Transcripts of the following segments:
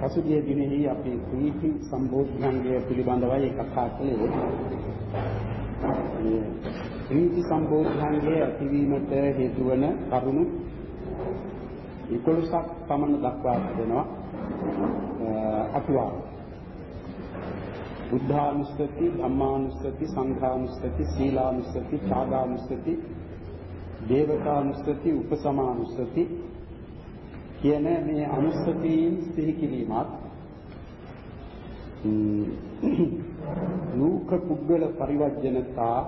පසුගිය දිනෙහි අපි ප්‍රීති සම්බෝධිංගය පිළිබඳවයි කතා කළේ. ප්‍රීති සම්බෝධිංගය ඇතිවීමට හේතු වන කරුණු 11ක් පමණ දක්වා තිබෙනවා. අතුවා බුද්ධානුස්සති, ධම්මානුස්සති, සංඝානුස්සති, සීලානුස්සති, ත්‍යාගානුස්සති, දේවතානුස්සති, උපසමානුස්සති කියන මේ අනුස්සතීන් සිහි කිරීමත් නූක පුද්ගල පරිවර්ජනතා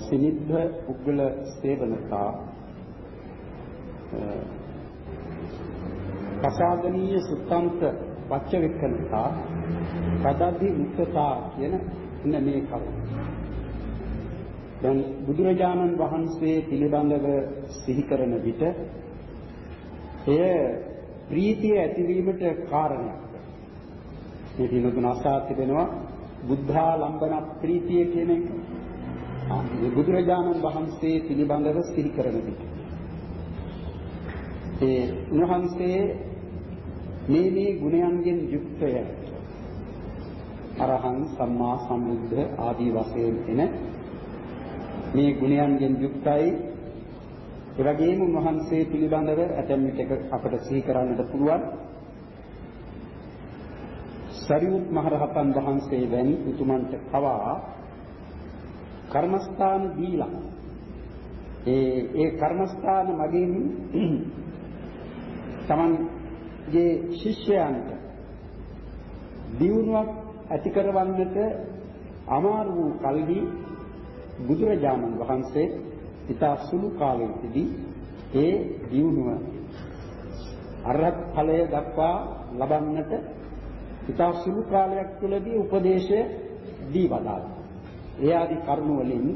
සිනිද්ධ පුද්ගල සේවනතා පසාදනීය සුත්තන්ත වච්ච වික්කනතා පදද්දි මුක්තතා කියන ඉන්න මේ කරුණ. දැන් බුදුරජාණන් වහන්සේ පිළිබඳව සිහි කරන විට එය ප්‍රීතිය ඇතිවීමට කාරණයක්. මේ දිනතුන අසා තිබෙනවා බුද්ධාලම්බන ප්‍රීතිය කියන එක. මේ බුදුරජාණන් වහන්සේ පිළිබඳව සිහි කරන විට ඒ උන්වහන්සේ මේ මේ ගුණයන්ගෙන් යුක්තය අරහං සම්මා සම්බුද්ධ ආදී වශයෙන් එන මේ ගුණයන්ගෙන් යුක්තයි ඒ වගේම උන්වහන්සේ පිළිබඳව ඇතැම් විටක අපට සිහි කරන්නට පුළුවන්. සරියුත් මහරහතන් වහන්සේ වැනි උතුමන්ට පවා කර්මස්ථාන දීලා. ඒ ඒ කර්මස්ථාන මගින් තමන්ගේ ශිෂ්‍යයන්ට දියුණුවක් ඇති කරවන්නට අමාරු වූ කල්හි බුදුරජාණන් වහන්සේ ඉතා සුළු කාලයකදී ඒ දියුණුව අරහත් ඵලය දක්වා ලබන්නට ඉතා සුළු කාලයක් තුළදී උපදේශය දී වදාළා. ඒ ආදි කරුණ වලින්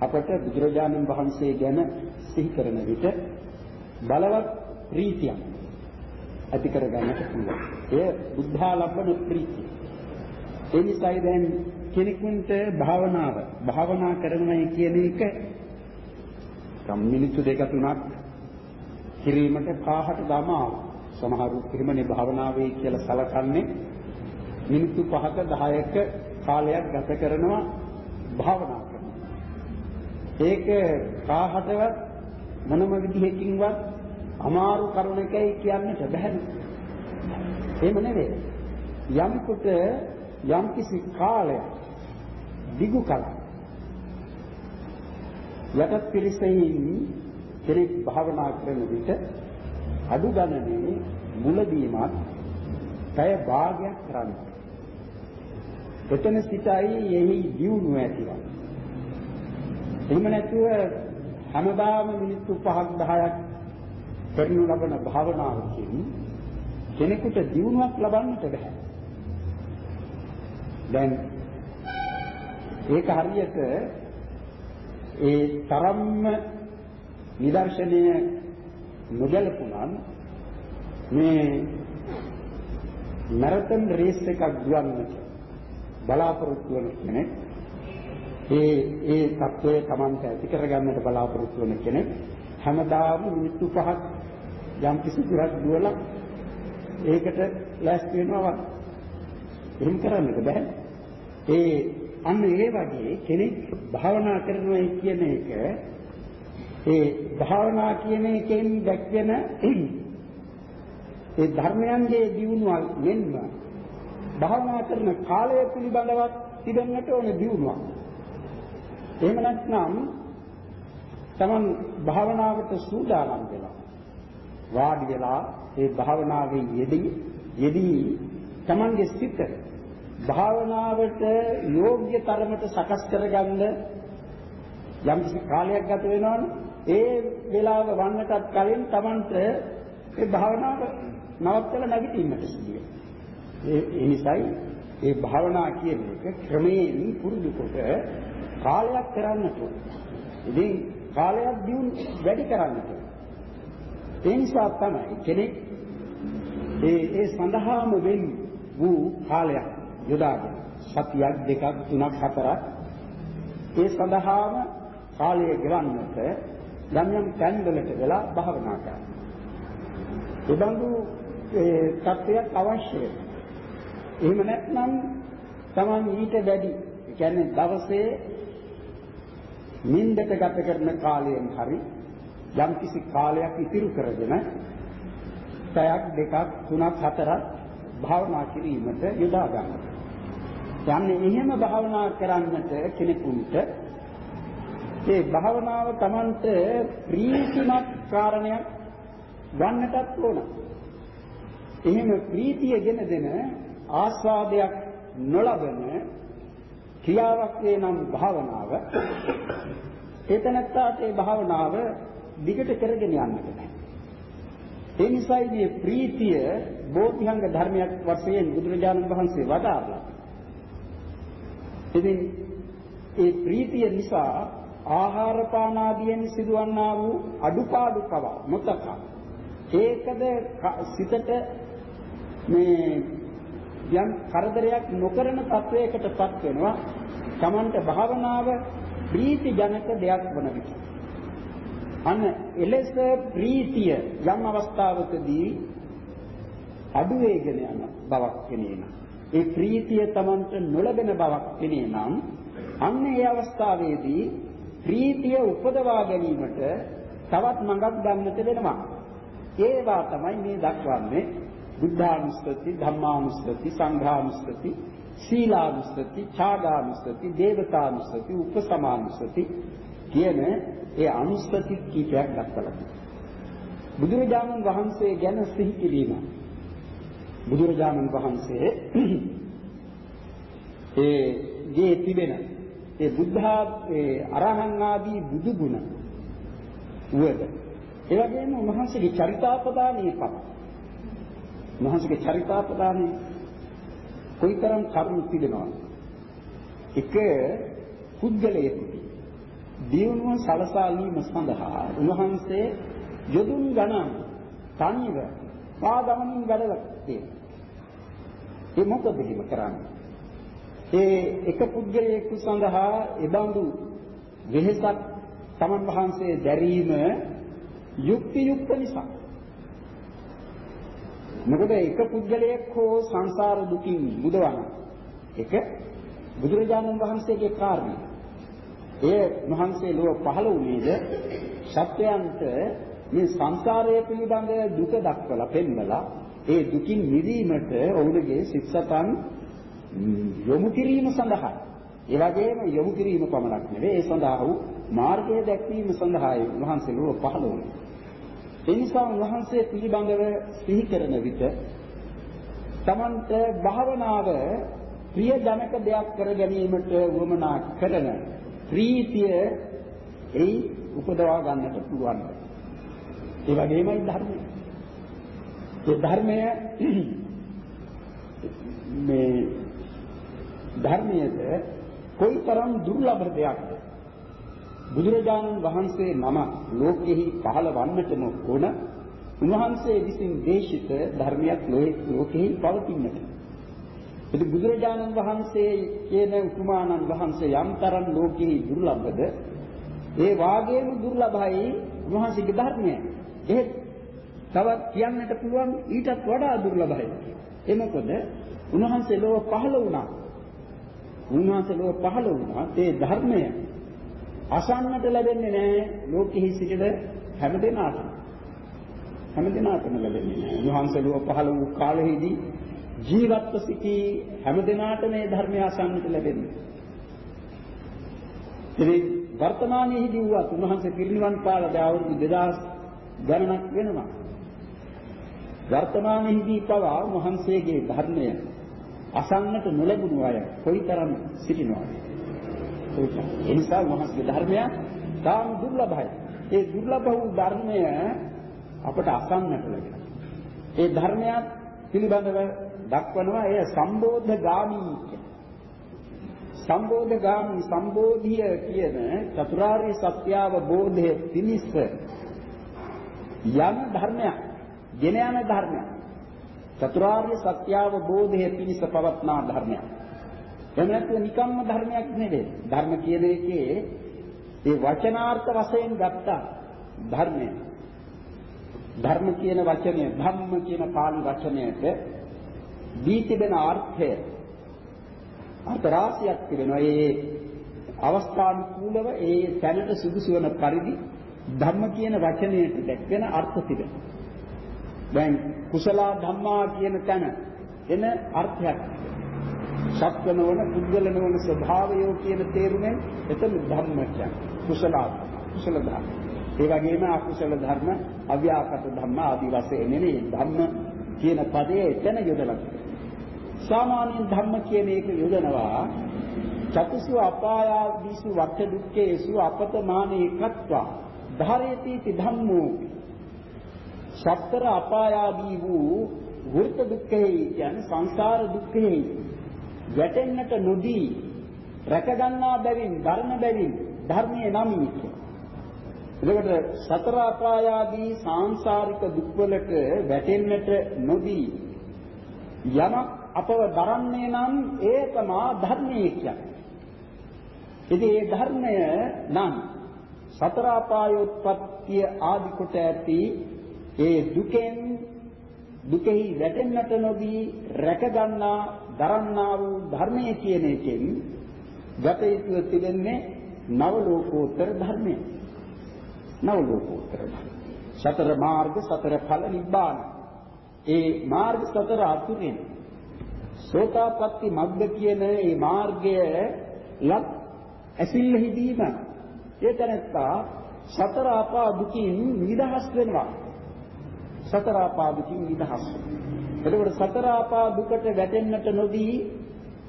අපට බුදුරජාණන් වහන්සේ ගැන සිහි කරන විට බලවත් ප්‍රීතියක් ඇති කර ගන්නට පුළුවන්. එය බුද්ධාලබ්බන ප්‍රීතිය. ඒ නිසායි දැන් කෙනෙකුට භාවනාව භාවනා කරනවායි කියන එක සම් මිනිත්තු දෙක තුනක් කිරීමට කාහට දමා සමහරු එහෙමනේ භාවනාවේ කියලා සලකන්නේ මිනිත්තු 5ක 10ක කාලයක් ගත කරනවා භාවනා කරනවා. ඒක කාහටවත් මොනම විදිහකින්වත් අමාරු කරුණකයි කියන්නට බැහැ. එහෙම නෙවෙයි. යම්කොට යම්කිසි කාලයක් දිගු කලක් යටත් පිරිසෙහි කෙනෙක් භාවනා කරන විට අඩු ගණනේ මුලදීමත් පැය භාගයක් කරන්නේ. එතන සිටයි එහි දියුණුව ඇතිවන්නේ. එහෙම නැතුව හැමදාම මිනිත්තු 5ක් 10ක් කරනු ලබන භාවනාවකින් කෙනෙකුට දියුණුවක් ලබන්නට බෑ. දැන් ඒක හරියට ඒ තරම්ම නිදර්ශනය නොගැලපුණන් මේ මැරතන් රේස් එකක් දුවන්නට බලාපොරොත්තු වෙන කෙනෙක් ඒ ඒ තත්වයේ Tamanta ඇති කරගන්නට බලාපොරොත්තු වෙන කෙනෙක් හැමදාම මිනිත්තු පහක් යම් කිසි දුරක් දුවලා ඒකට ලෑස්ති වෙනවා. එහෙම කරන්නද බෑ. ඒ අන්න ඒ වගේ කෙනෙක් භාවනා කරනවා කියන එක ඒ භාවනා කියන එකෙන් දැක්වෙන ඒ ධර්මයන්ගේ දියුණුව මෙන්ම භාවනා කරන කාලය පිළිබඳව තිබෙන්නට ඕන දියුණුවක්. එහෙම නැත්නම් තමන් භාවනාවට සූදානම් වෙලා වාඩි වෙලා ඒ භාවනාවේ යෙදී යෙදී තමන්ගේ සිත භාවනාවට යෝග්‍ය තරමට සකස් කරගන්න යම් කිසි කාලයක් ගත වෙනවනේ. ඒ වෙලාව වන්නටත් කලින් තමන්ට ඒ භාවනාව නවත්තලා නැගිටින්නට සිදුවේ. ඒ ඒ නිසායි ඒ භාවනා කියන එක ක්‍රමයෙන් පුරුදු කොට කාලයක් කරන්නට ඉතින් කාලයක් දියුණු වැඩි කරන්නට ඒ නිසා තමයි කෙනෙක් ඒ ඒ සඳහාම වෙන් වූ කාලයක්. යොදාගෙන සතියක් දෙකක් තුනක් හතරක් ඒ සඳහාම කාලය ගෙවන්නට යම් යම් තැන්වලට වෙලා භාවනා කරනවා. ඒ බඳු ඒ තත්ත්වයක් අවශ්‍යයි. එහෙම නැත්නම් Taman ඊට වැඩි කියන්නේ දවසේ නින්දට ගත කරන කාලයෙන් හරි යම් කිසි කාලයක් ඉතිරි කරගෙන පැයක් දෙකක් තුනක් හතරක් භාවනා කිරීමට යොදා ගන්නවා. යන්නේ එහෙම භාවනා කරන්නට කෙනෙකුට ඒ භාවනාව Tamanට ප්‍රීතිමත් කාරණයක් ගන්නටත් ඕන. එහෙම ප්‍රීතිය ගෙන දෙන ආස්වාදයක් නොලබන ක්‍රියාවක් නම් භාවනාව ඒතනත්තාට ඒ භාවනාව දිගට කරගෙන යන්නට බෑ. ඒ නිසායි මේ ප්‍රීතිය බෝධිංග ධර්මයක් වශයෙන් බුදුරජාණන් වහන්සේ වදාළා. ඉතින් ඒ ප්‍රීතිය නිසා ආහාර පාන ආදියෙන් සිදුවන්නා වූ අඩුපාඩු කව මොතක ඒකද සිතට මේ යම් කරදරයක් නොකරන තත්වයකටපත් වෙනවා. Tamanට භාවනාව ප්‍රීති ජනක දෙයක් වන විට. අන්න එලෙස ප්‍රීතිය යම් අවස්ථාවකදී අඩු වේගෙන යන බවක් කෙනේන ඒ ප්‍රීතිය Tamanට නොලබෙන බවක් කෙනේනම් අන්න ඒ අවස්ථාවේදී ප්‍රීතිය උපදවා ගැනීමට තවත් මඟක් ගන්නට වෙනවා ඒවා තමයි මේ දක්වන්නේ බුද්ධානුස්සති, ධම්මානුස්සති, සංඝානුස්සති, සීලානුස්සති, ඡාගානුස්සති, දේවතානුස්සති, උපසමානුස්සති කියන ඒ අනුස්සති කීපයක් දක්වලා බුදුරජාණන් වහන්සේ ගැන සිහි කිරීම. බුදුරජාණන් වහන්සේ ඒ ගේ තිබෙන ඒ බුද්ධා ඒ අරහං ආදී බුදු ගුණ වද ඒ වගේම උන්වහන්සේගේ චරිතාපදානයේ පත් උන්වහන්සේගේ චරිතාපදානයේ කොයිතරම් කරුණු තිබෙනවද? එක පුද්ගලයෙකුට දියුණුව සලසාලීම සඳහා උන්වහන්සේ යොදුන් ගණන් තනිව පාදමනින් වැඩලා තියෙනවා. ඒ මොකද එහෙම කරන්නේ? ඒ එක පුද්ගලයෙකු සඳහා එබඳු වෙහෙසක් තමන් වහන්සේ දැරීම යුක්ති යුක්ත නිසා මොකද එක පුද්ගලයෙක් හෝ සංසාර දුකින් මුදවන එක බුදුරජාණන් වහන්සේගේ කාර්යය. ඒ මහන්සේ ලෝක පහළ වුණේද සත්‍යයන්ට මේ සංසාරය පිළිබඳ දුක දක්වලා පෙන්වලා ඒ දුකින් මිදීමට ඔවුන්ගේ සිත්සතන් යොමු කිරීම සඳහා ඒ වගේම යොමු කිරීම පමණක් නෙවෙයි ඒ සඳහා වූ මාර්ගය දැක්වීම සඳහායි මහන්සේ ලෝක පහළ වුණේ. ඒ නිසා උන්වහන්සේ පිළිබඳව සිහි කරන විට තමන්ට භාවනාව ප්‍රිය ජනක දෙයක් කර ගැනීමට වමනා කරන ප්‍රීතිය ඒ උපදවා ගන්නට පුළුවන්. ඒ වගේමයි ධර්මය. ඒ ධර්මය මේ ධර්මයේද කොයිතරම් දුර්ලභ දෙයක්ද බුදුරජාණන් වහන්සේ නම ලෝකෙහි පහළ වන්නටම ඕන උන්වහන්සේ විසින් දේශිත ධර්මයක් ලෝකෙහි පවතින්නට. ඉතින් බුදුරජාණන් වහන්සේ කියන උතුමාණන් වහන්සේ යම්තරම් ලෝකෙහි දුර්ලභද ඒ වාගේම දුර්ලභයි උන්වහන්සේගේ ධර්මය. එහෙත් තවත් කියන්නට පුළුවන් ඊටත් වඩා දුර්ලභයි. ඒ මොකද උන්වහන්සේ ලෝක පහළ වුණා. උන්වහන්සේ ලෝක පහළ වුණා ඒ ධර්මය අසන්නට ලැබෙන්නේ නැහැ ලෝකෙහි සිටින හැම දෙනාටම. හැම දෙනාටම ලැබෙන්නේ නැහැ. උන්වහන්සේලුව පහළ වූ කාලෙහිදී ජීවත්ව සිටි හැම දෙනාටම මේ ධර්මය අසන්නට ලැබෙන්නේ. ඉතින් වර්තමානයේදී වුවත් උන්වහන්සේ පිරිනිවන් පාලා දැන් අවුරුදු 2000 ගණනක් වෙනවා. වර්තමානයේදී පවා උන්වහන්සේගේ ධර්මය අසන්නට නොලැබුණු අය කොයිතරම් සිටිනවද? ඒ නිසා මහත්ගේ ධර්මය තාම දුර්ලභයි. ඒ දුර්ලභ වූ ධර්මය අපට අසන්නට ලැබෙනවා. ඒ ධර්මයක් පිළිබඳව දක්වනවා එය සම්බෝධගාමී සම්බෝධගාමී සම්බෝධිය කියන චතුරාර්ය සත්‍ය අවබෝධය පිණිස යන ධර්මයක්, ගෙන යන ධර්මයක්. චතුරාර්ය සත්‍ය අවබෝධය පිණිස පවත්නා ධර්මයක්. එහෙම නැත්නම් නිකම්ම ධර්මයක් නෙවෙයි. ධර්ම කියන එකේ ඒ වචනාර්ථ වශයෙන් ගත්ත ධර්මය. ධර්ම කියන වචනය ධම්ම කියන පාලි වචනයට දී තිබෙන අර්ථය අර්ථ රාශියක් තිබෙනවා. ඒ අවස්ථානුකූලව ඒ තැනට සුදුසු වන පරිදි ධම්ම කියන වචනයට දැක්වෙන අර්ථ තිබෙනවා. දැන් කුසල ධම්මා කියන තැන එන අර්ථයක්. සත්‍ය නොවන පුද්ගල නොවන ස්වභාවය කියන තේරුමෙන් එතන ධම්ම කියන්නේ කුසල කුසල ධර්ම. ඒ වගේම අකුසල ධර්ම අව්‍යාකට ධම්ම ආදී වශයෙන් නෙමෙයි. ධම්ම කියන පදයේ එතන යොදලා සාමාන්‍යයෙන් ධම්ම කියන එක යොදනවා චතුසු අපායාදීසු වට දුක්ඛේසු අපතමානේ කත්වා ධාරේති ධම්මෝ සතර අපායාදී වූ වෘත දුක්ඛේ කියන්නේ සංසාර දුක්ඛේ වැටෙන්නට නොදී රැක ගන්නා බැවින් ධර්ම බැවින් ධර්මයේ නමී එතකොට සතර අපායාදී සාංශාරික දුක්වලට වැටෙන්නට නොදී යමක් අපව දරන්නේ නම් ඒ තමා ධර්මයේ කියන්නේ. ඉතින් මේ ධර්මය නම් සතර අපායෝත්පත්තිය ආදි කොට ඇති ඒ දුකෙන් දුකෙහි වැටෙන්නට නොදී රැක ගන්නා දරන්නා වූ ධර්මයේ කියන එකෙන් ගත යුතු තිබෙන්නේ නව ලෝකෝත්තර ධර්මය. නව ලෝකෝත්තර ධර්ම. සතර මාර්ග සතර ඵල නිබ්බාන. ඒ මාර්ග සතර අතුරින් සෝතාපට්ටි මග්ග කියන මේ මාර්ගය ලක් ඇසිල්ෙහිදීම ඒ තැනත්තා සතර අපා දුකින් නිදහස් වෙනවා. සතර අපා දුකින් නිදහස්. එතකොට සතර අපා දුකට වැටෙන්නට නොදී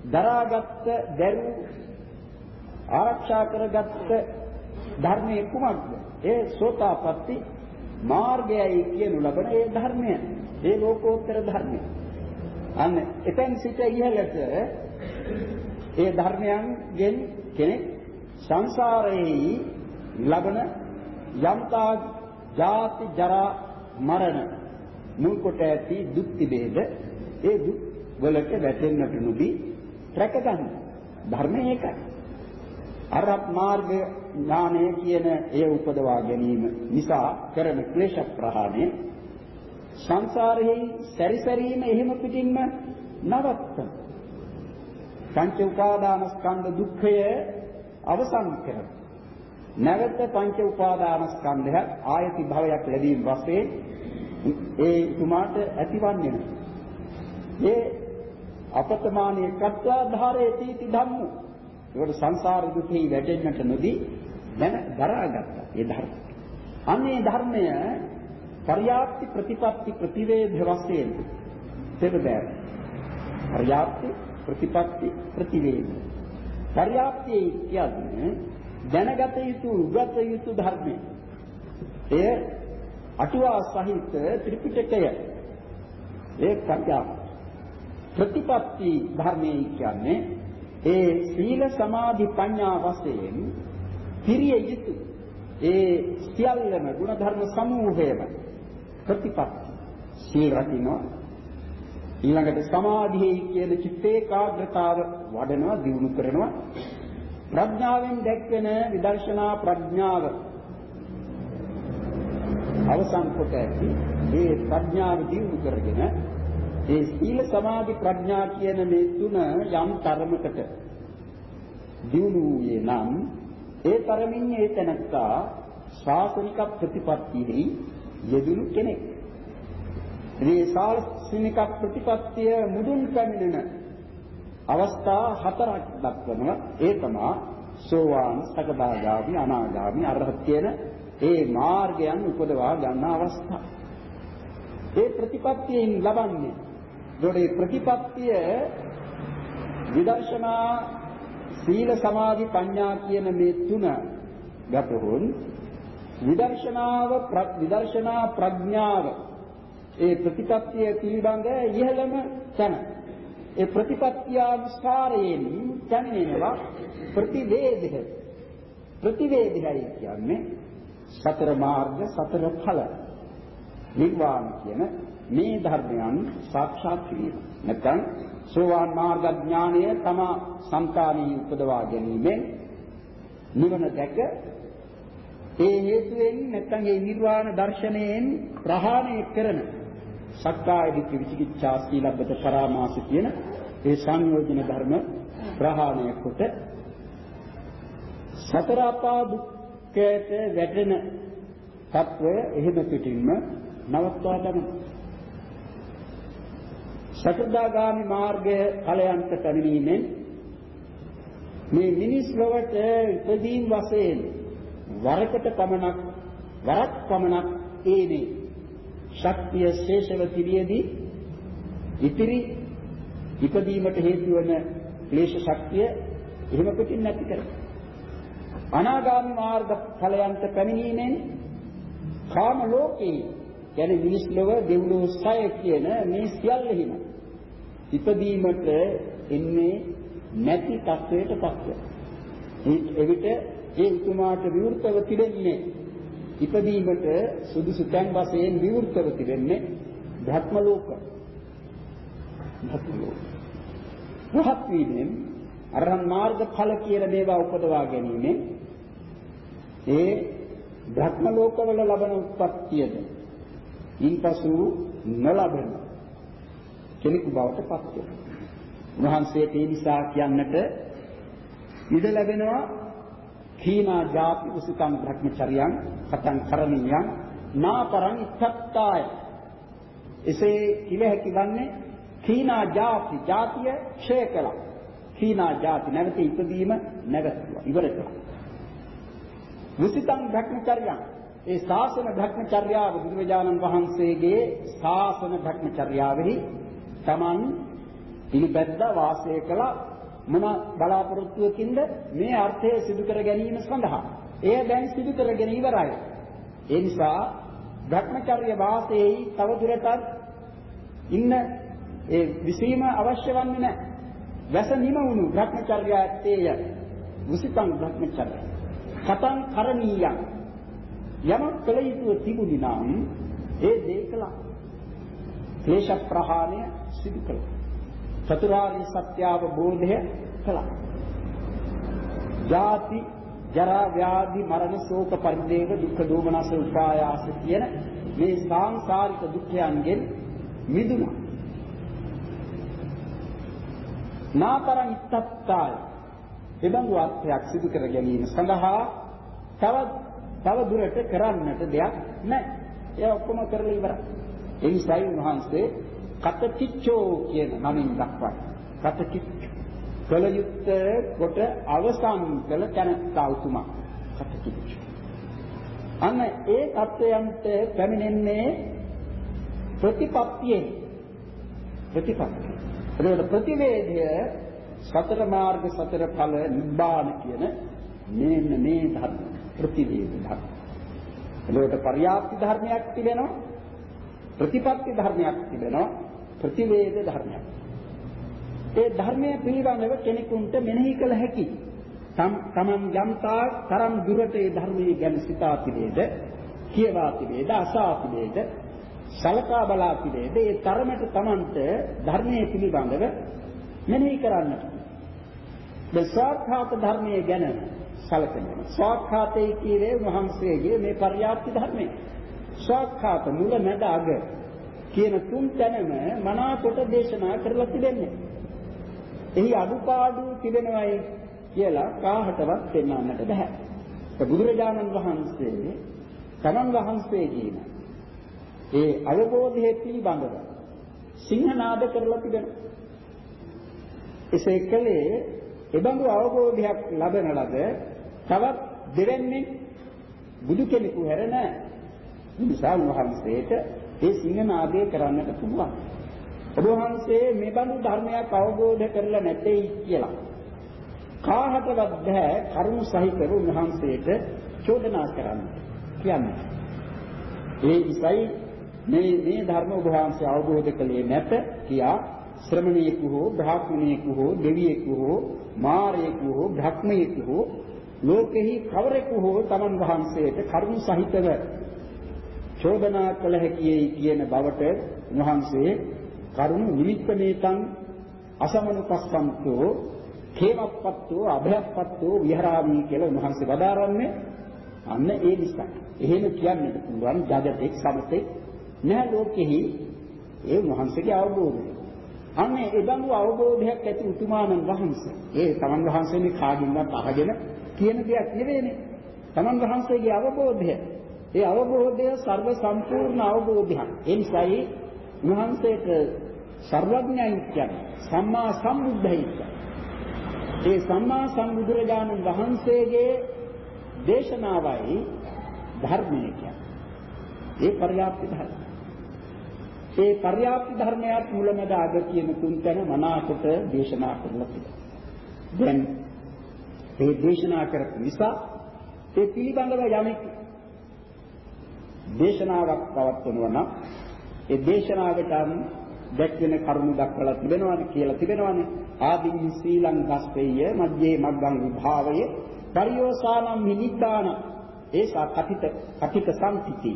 දරාගත් දැරු ආරක්ෂා කරගත්ත ධර්මයේ කුමක්ද? ඒ සෝතාපට්ටි මාර්ගයයි කියනු ලබන ඒ ධර්මය. ඒ ලෝකෝත්තර ධර්මය. අන්න එතෙන් සිට ඉහළට ඒ ධර්මයන්ගෙන් කෙනෙක් සංසාරයේ ලබන යම්තා ජාති ජරා මරණ. මුල් කොට ඇති දුක් තිබේද? ඒ දුක් වලට වැටෙන්නට නොදී රැක ගන්න ධර්මය ඒකයි අරහත් මාර්ග ඥානය කියන එය උපදවා ගැනීම නිසා කරන ක්ලේශ ප්‍රහාණය සංසාරයේ සැරිසැරීම එහෙම පිටින්ම නවත්තන පංච උපාදානස්කන්ධ දුක්ඛය අවසන් කරන නැවත පංච උපාදානස්කන්ධය ආයති භවයක් ලැබීම වශයෙන් ඒ තුමාට ඇතිවන්නේ නැහැ. ඒ අපතමානීය කත්වා ධාරේති ති ධම්මෝ ඒකට සංසාර දුකේ වැටෙන්නට නොදී දැන දරාගත්තා. ඒ ධර්ම. අන්නේ ධර්මය පරියාප්ති ප්‍රතිපatti ප්‍රතිවේධ වශයෙන් තෙබෑ. පරියාප්ති ප්‍රතිපatti ප්‍රතිවේධ. පරියාප්තිය කියන්නේ දැනගත යුතු උගත යුතු ධර්මය. එය අටුවා සහිත ත්‍රිපිටකය. ඒ පරියාප්ති ප්‍රතිපatti ධර්මයේ කියන්නේ ඒ සීල සමාධි ප්‍රඥා වශයෙන් පිරිය යුතු ඒ සියල්ලම ගුණ ධර්ම සමූහයම ප්‍රතිපත්ති සීල රකින්නවා ඊළඟට සමාධියේ කියන චිත්ත ඒකාග්‍රතාව වඩනවා දියුණු කරනවා ප්‍රඥාවෙන් දැක්වෙන විදර්ශනා ප්‍රඥාව අවසන් කොට ඇති ඒ ප්‍රඥාව දියුණු කරගෙන ඒ සීල සමාධි ප්‍රඥා කියන මේ තුන යම් තරමකට දියුණු වූයේ නම් ඒ තරමින් ඒ තැනත්තා ශාසනික ප්‍රතිපත්තියෙහි යෙදුණු කෙනෙක්. මේ ශාසනික ප්‍රතිපත්තිය මුදුන් පැමිණෙන අවස්ථා හතරක් දක්වනවා. ඒ තමයි සෝවාන්, සකදාගාමි, අනාගාමි, අරහත් කියන ඒ මාර්ගයන් උපදවා ගන්න අවස්ථා. ඒ ප්‍රතිපත්තියෙන් ලබන්නේ ඒකේ ප්‍රතිපත්තිය විදර්ශනා සීල සමාධි ප්‍රඥා කියන මේ තුන ගතහොත් විදර්ශනාව විදර්ශනා ප්‍රඥාව ඒ ප්‍රතිපත්තිය පිළිබඳ ඉහළම තැන ඒ ප්‍රතිපත්තියානුස්කාරයෙන් දැනෙනවා ප්‍රතිවේදය ප්‍රතිවේදයයි කියන්නේ සතර මාර්ග සතර ඵල නිර්වාණ කියන මේ ධර්මයන් සාක්ෂාත් කිරීම. නැත්නම් සෝවාන් මාර්ග ඥානය තම සංකාමී උපදවා ගැනීමෙන් නිවන දැක ඒ හේතුවෙන් නැත්නම් ඒ නිර්වාණ දර්ශනයෙන් ප්‍රහාණය කරන සක්කාය දිට්ඨි විචිකිච්ඡා සීලබ්බත පරාමාස කියන ඒ සංයෝජන ධර්ම ප්‍රහාණය කොට සතර අපා දුක්ඛයට වැටෙන తত্ত্বය එහෙම පිටින්ම නවත්වා ගන්න. සතරදාගාමි මාර්ගය ඵලයන්ට පැමිණීමෙන් මේ මිනිස් ලොවට ඉදදීන් වශයෙන් වරකට පමණක් වරක් පමණක් ඒනේ ශක්තිය ශේෂව තිබියදී ඉතිරි ඉපදීමට හේතු වන ක්ලේශ ශක්තිය එහෙම පිටින් නැති කරගන්න. අනාගාමි මාර්ග ඵලයන්ට පැමිණීමෙන් කාම ලෝකේ කියන්නේ මිනිස් ලොව දෙව්ලොව සය කියන මේ සියල්ලෙහිම ඉපදීමට එන්නේ නැති තත්වයට පත්ව. එවිට ඒ උතුමාට විවෘතව තිබෙන්නේ ඉපදීමට සුදුසු තැන් වශයෙන් විවෘතව තිබෙන්නේ ධර්ම ලෝක. ධර්ම ලෝක. රහත් වීමෙන් අරහන් මාර්ග ඵල කියලා දේවා උපදවා ගැනීමෙන් ඒ ධර්ම ලෝකවල ලබන උත්පත්තියද ඊපසු නොලබන කෙනෙකු බවට පත් වෙනවා. වහන්සේට ඒ නිසා කියන්නට ඉඩ ලැබෙනවා කීනා ජාති උසිතං භ්‍රමචර්යං කතං කරණීයං නාපරං ඉත්තත්තාය. එසේ කිව හැකි වන්නේ කීනා ජාති ජාතිය ක්ෂය කළා. කීනා ජාති නැවත ඉපදීම නැවතුවා ඉවර කළා. උසිතං භ්‍රමචර්යං. ඒ ශාසන භ්‍රමචර්යාව බුදුරජාණන් වහන්සේගේ ශාසන භ්‍රමචර්යාවෙහි Taman පිළිපැද්දා වාසය කළා. මොන බලාපොරොත්තුවකින්ද මේ අර්ථය සිදු කර ගැනීම සඳහා. එය දැන් සිදු කරගෙන ඉවරයි. ඒ නිසා භ්‍රමචර්ය වාසයේ තව දුරටත් ඉන්න ඒ විසීම අවශ්‍ය වන්නේ නැහැ. වැස නිම වුණු භ්‍රමචර්යයත්තේය. මුසිතං භ්‍රමචර්ය. කතං කරණීයං යමක් කළ යුතු තිබුණි නම් ඒ දේ කළා. ක්ලේශ ප්‍රහාණය සිදු කළා. චතුරාර්ය සත්‍ය අවබෝධය කළා. ජාති ජරා ව්‍යාධි මරණ ශෝක පරිදේව දුක්ඛ දෝමනස උපායාස කියන මේ සාංසාරික දුක්ඛයන්ගෙන් මිදුණා. නාතරං ඉත්තත්තාය එබඳු අර්ථයක් සිදු කර ගැනීම සඳහා තවත් තව දුරට කරන්නට දෙයක් නැහැ. ඒ ඔක්කොම කරලා ඉවරයි. ඒ නිසායි උන්වහන්සේ කතචිච්චෝ කියන නමින් දක්වන්නේ. කතචිච්ච කලයුත්ත කොට අවසන් කළ තැනත්තා උතුමා කතචිච්ච. අන්න ඒ தත්වයන්ට පැමිණෙන්නේ ප්‍රතිපත්තියෙන් ප්‍රතිපත්තිය. ඒකට ප්‍රතිවේදය සතර මාර්ග සතර ඵල නිබ්බාන කියන මේන්න මේ ධර්ම ප්‍රතිවේද ධර්ම. ඒකට පරියාප්ති ධර්මයක් තිබෙනවා ප්‍රතිපත්ති ධර්මයක් තිබෙනවා ප්‍රතිවේද ධර්මයක්. ඒ ධර්මයේ පිළිබඳව කෙනෙකුට මෙනෙහි කළ හැකි. තමන් යම්තා තරම් දුරට ඒ ධර්මයේ ගැන සිතා තිබේද, කියවා තිබේද, අසා තිබේද, සලකා බලා තිබේද, ඒ තරමට තමන්ට ධර්මයේ පිළිබඳව මෙනෙහි කරන්නට. දසාඛාත ධර්මයේ ගැන සලකනවා. ස්වාඛාතේ කීවේ මහන්සේගේ මේ පරියාප්ති ධර්මයේ. ස්වාඛාත මුල මැද අග කියන තුන් තැනම මනාකොට දේශනා කරලා තිබෙන්නේ. එහි අඩුපාඩු තිබෙනවයි කියලා කාහටවත් පෙන්වන්නට බෑ. ඒ බුදුරජාණන් වහන්සේ තමන් වහන්සේගේම ඒ අවබෝධයේ පිළිබඳව සිංහනාද කරලා තිබෙනවා. එසේ කලේ එබඳු අවබෝධයක් ලබන ලද තවත් දෙවන්නේ බුදු කෙනෙකු හැර නැහැ. නිසා වහන්සේට ඒ සිංහනාදය කරන්නට පුළුවන්. ඔබ වහන්සේ මේ බඳු ධර්මයක් අවබෝධ කරලා නැtei කියලා. කාහටවත් බෑ කරුණ සහිතව උන්වහන්සේට චෝදනා කරන්න කියන්නේ. ඒ ඉසයි මේ මේ ධර්ම ඔබ වහන්සේ අවබෝධ කළේ නැත කියා ශ්‍රමණේකු හෝ බ්‍රාහ්මණේකු හෝ දෙවියෙකු හෝ මාරයෙකු හෝ භක්මයෙකු හෝ ලෝකෙහි කවරෙකු හෝ තමන් වහන්සේට කරුණ සහිතව චෝදනා කළ හැකියි කියන බවට උන්වහන්සේ කරුණ නිමිත්ත මේතං අසමනුපස්සන්තෝ කේමප්පත්තෝ අභයප්පත්තෝ විහරාමි කියලා උන්වහන්සේ වදාරන්නේ අන්න ඒ නිසා. එහෙම කියන්නට පුළුවන් ජගතෙක් සමතෙක් නෑ ලෝකෙහි ඒ වහන්සේගේ අවබෝධය. අන්න ඒ බඳු අවබෝධයක් ඇති උතුමාණන් වහන්සේ. ඒ තමන් වහන්සේ මේ කාගින්වත් අහගෙන කියන දෙයක් නෙවෙයිනේ. තමන් වහන්සේගේ අවබෝධය. ඒ අවබෝධය ਸਰව සම්පූර්ණ අවබෝධයක්. ඒ නිසායි වහන්සේට සර්වඥයි කියන්නේ සම්මා සම්බුද්ධයි කියන්නේ. ඒ සම්මා සම්බුදුරජාණන් වහන්සේගේ දේශනාවයි ධර්මය කියන්නේ. ඒ පරියාප්ති ධර්ම. ඒ පරියාප්ති ධර්මයක් මුලමඳ අග කියන තුන් තැන මනාකොට දේශනා කරලා තිබෙනවා. දැන් ඒ දේශනා කරපු නිසා ඒ පිළිබඳව යමෙක් දේශනාවක් පවත්වනවා නම් ඒ දේශනාවට දැක්වෙන කරුණු දක්වලා තිබෙනවානේ කියලා තිබෙනවානේ. ආදින් සීලං ගස්පෙය මධ්‍යේ මග්ගං විභාවය පරියෝසානම් නිනිදාන ඒසා කතිත කතිත සම්පිති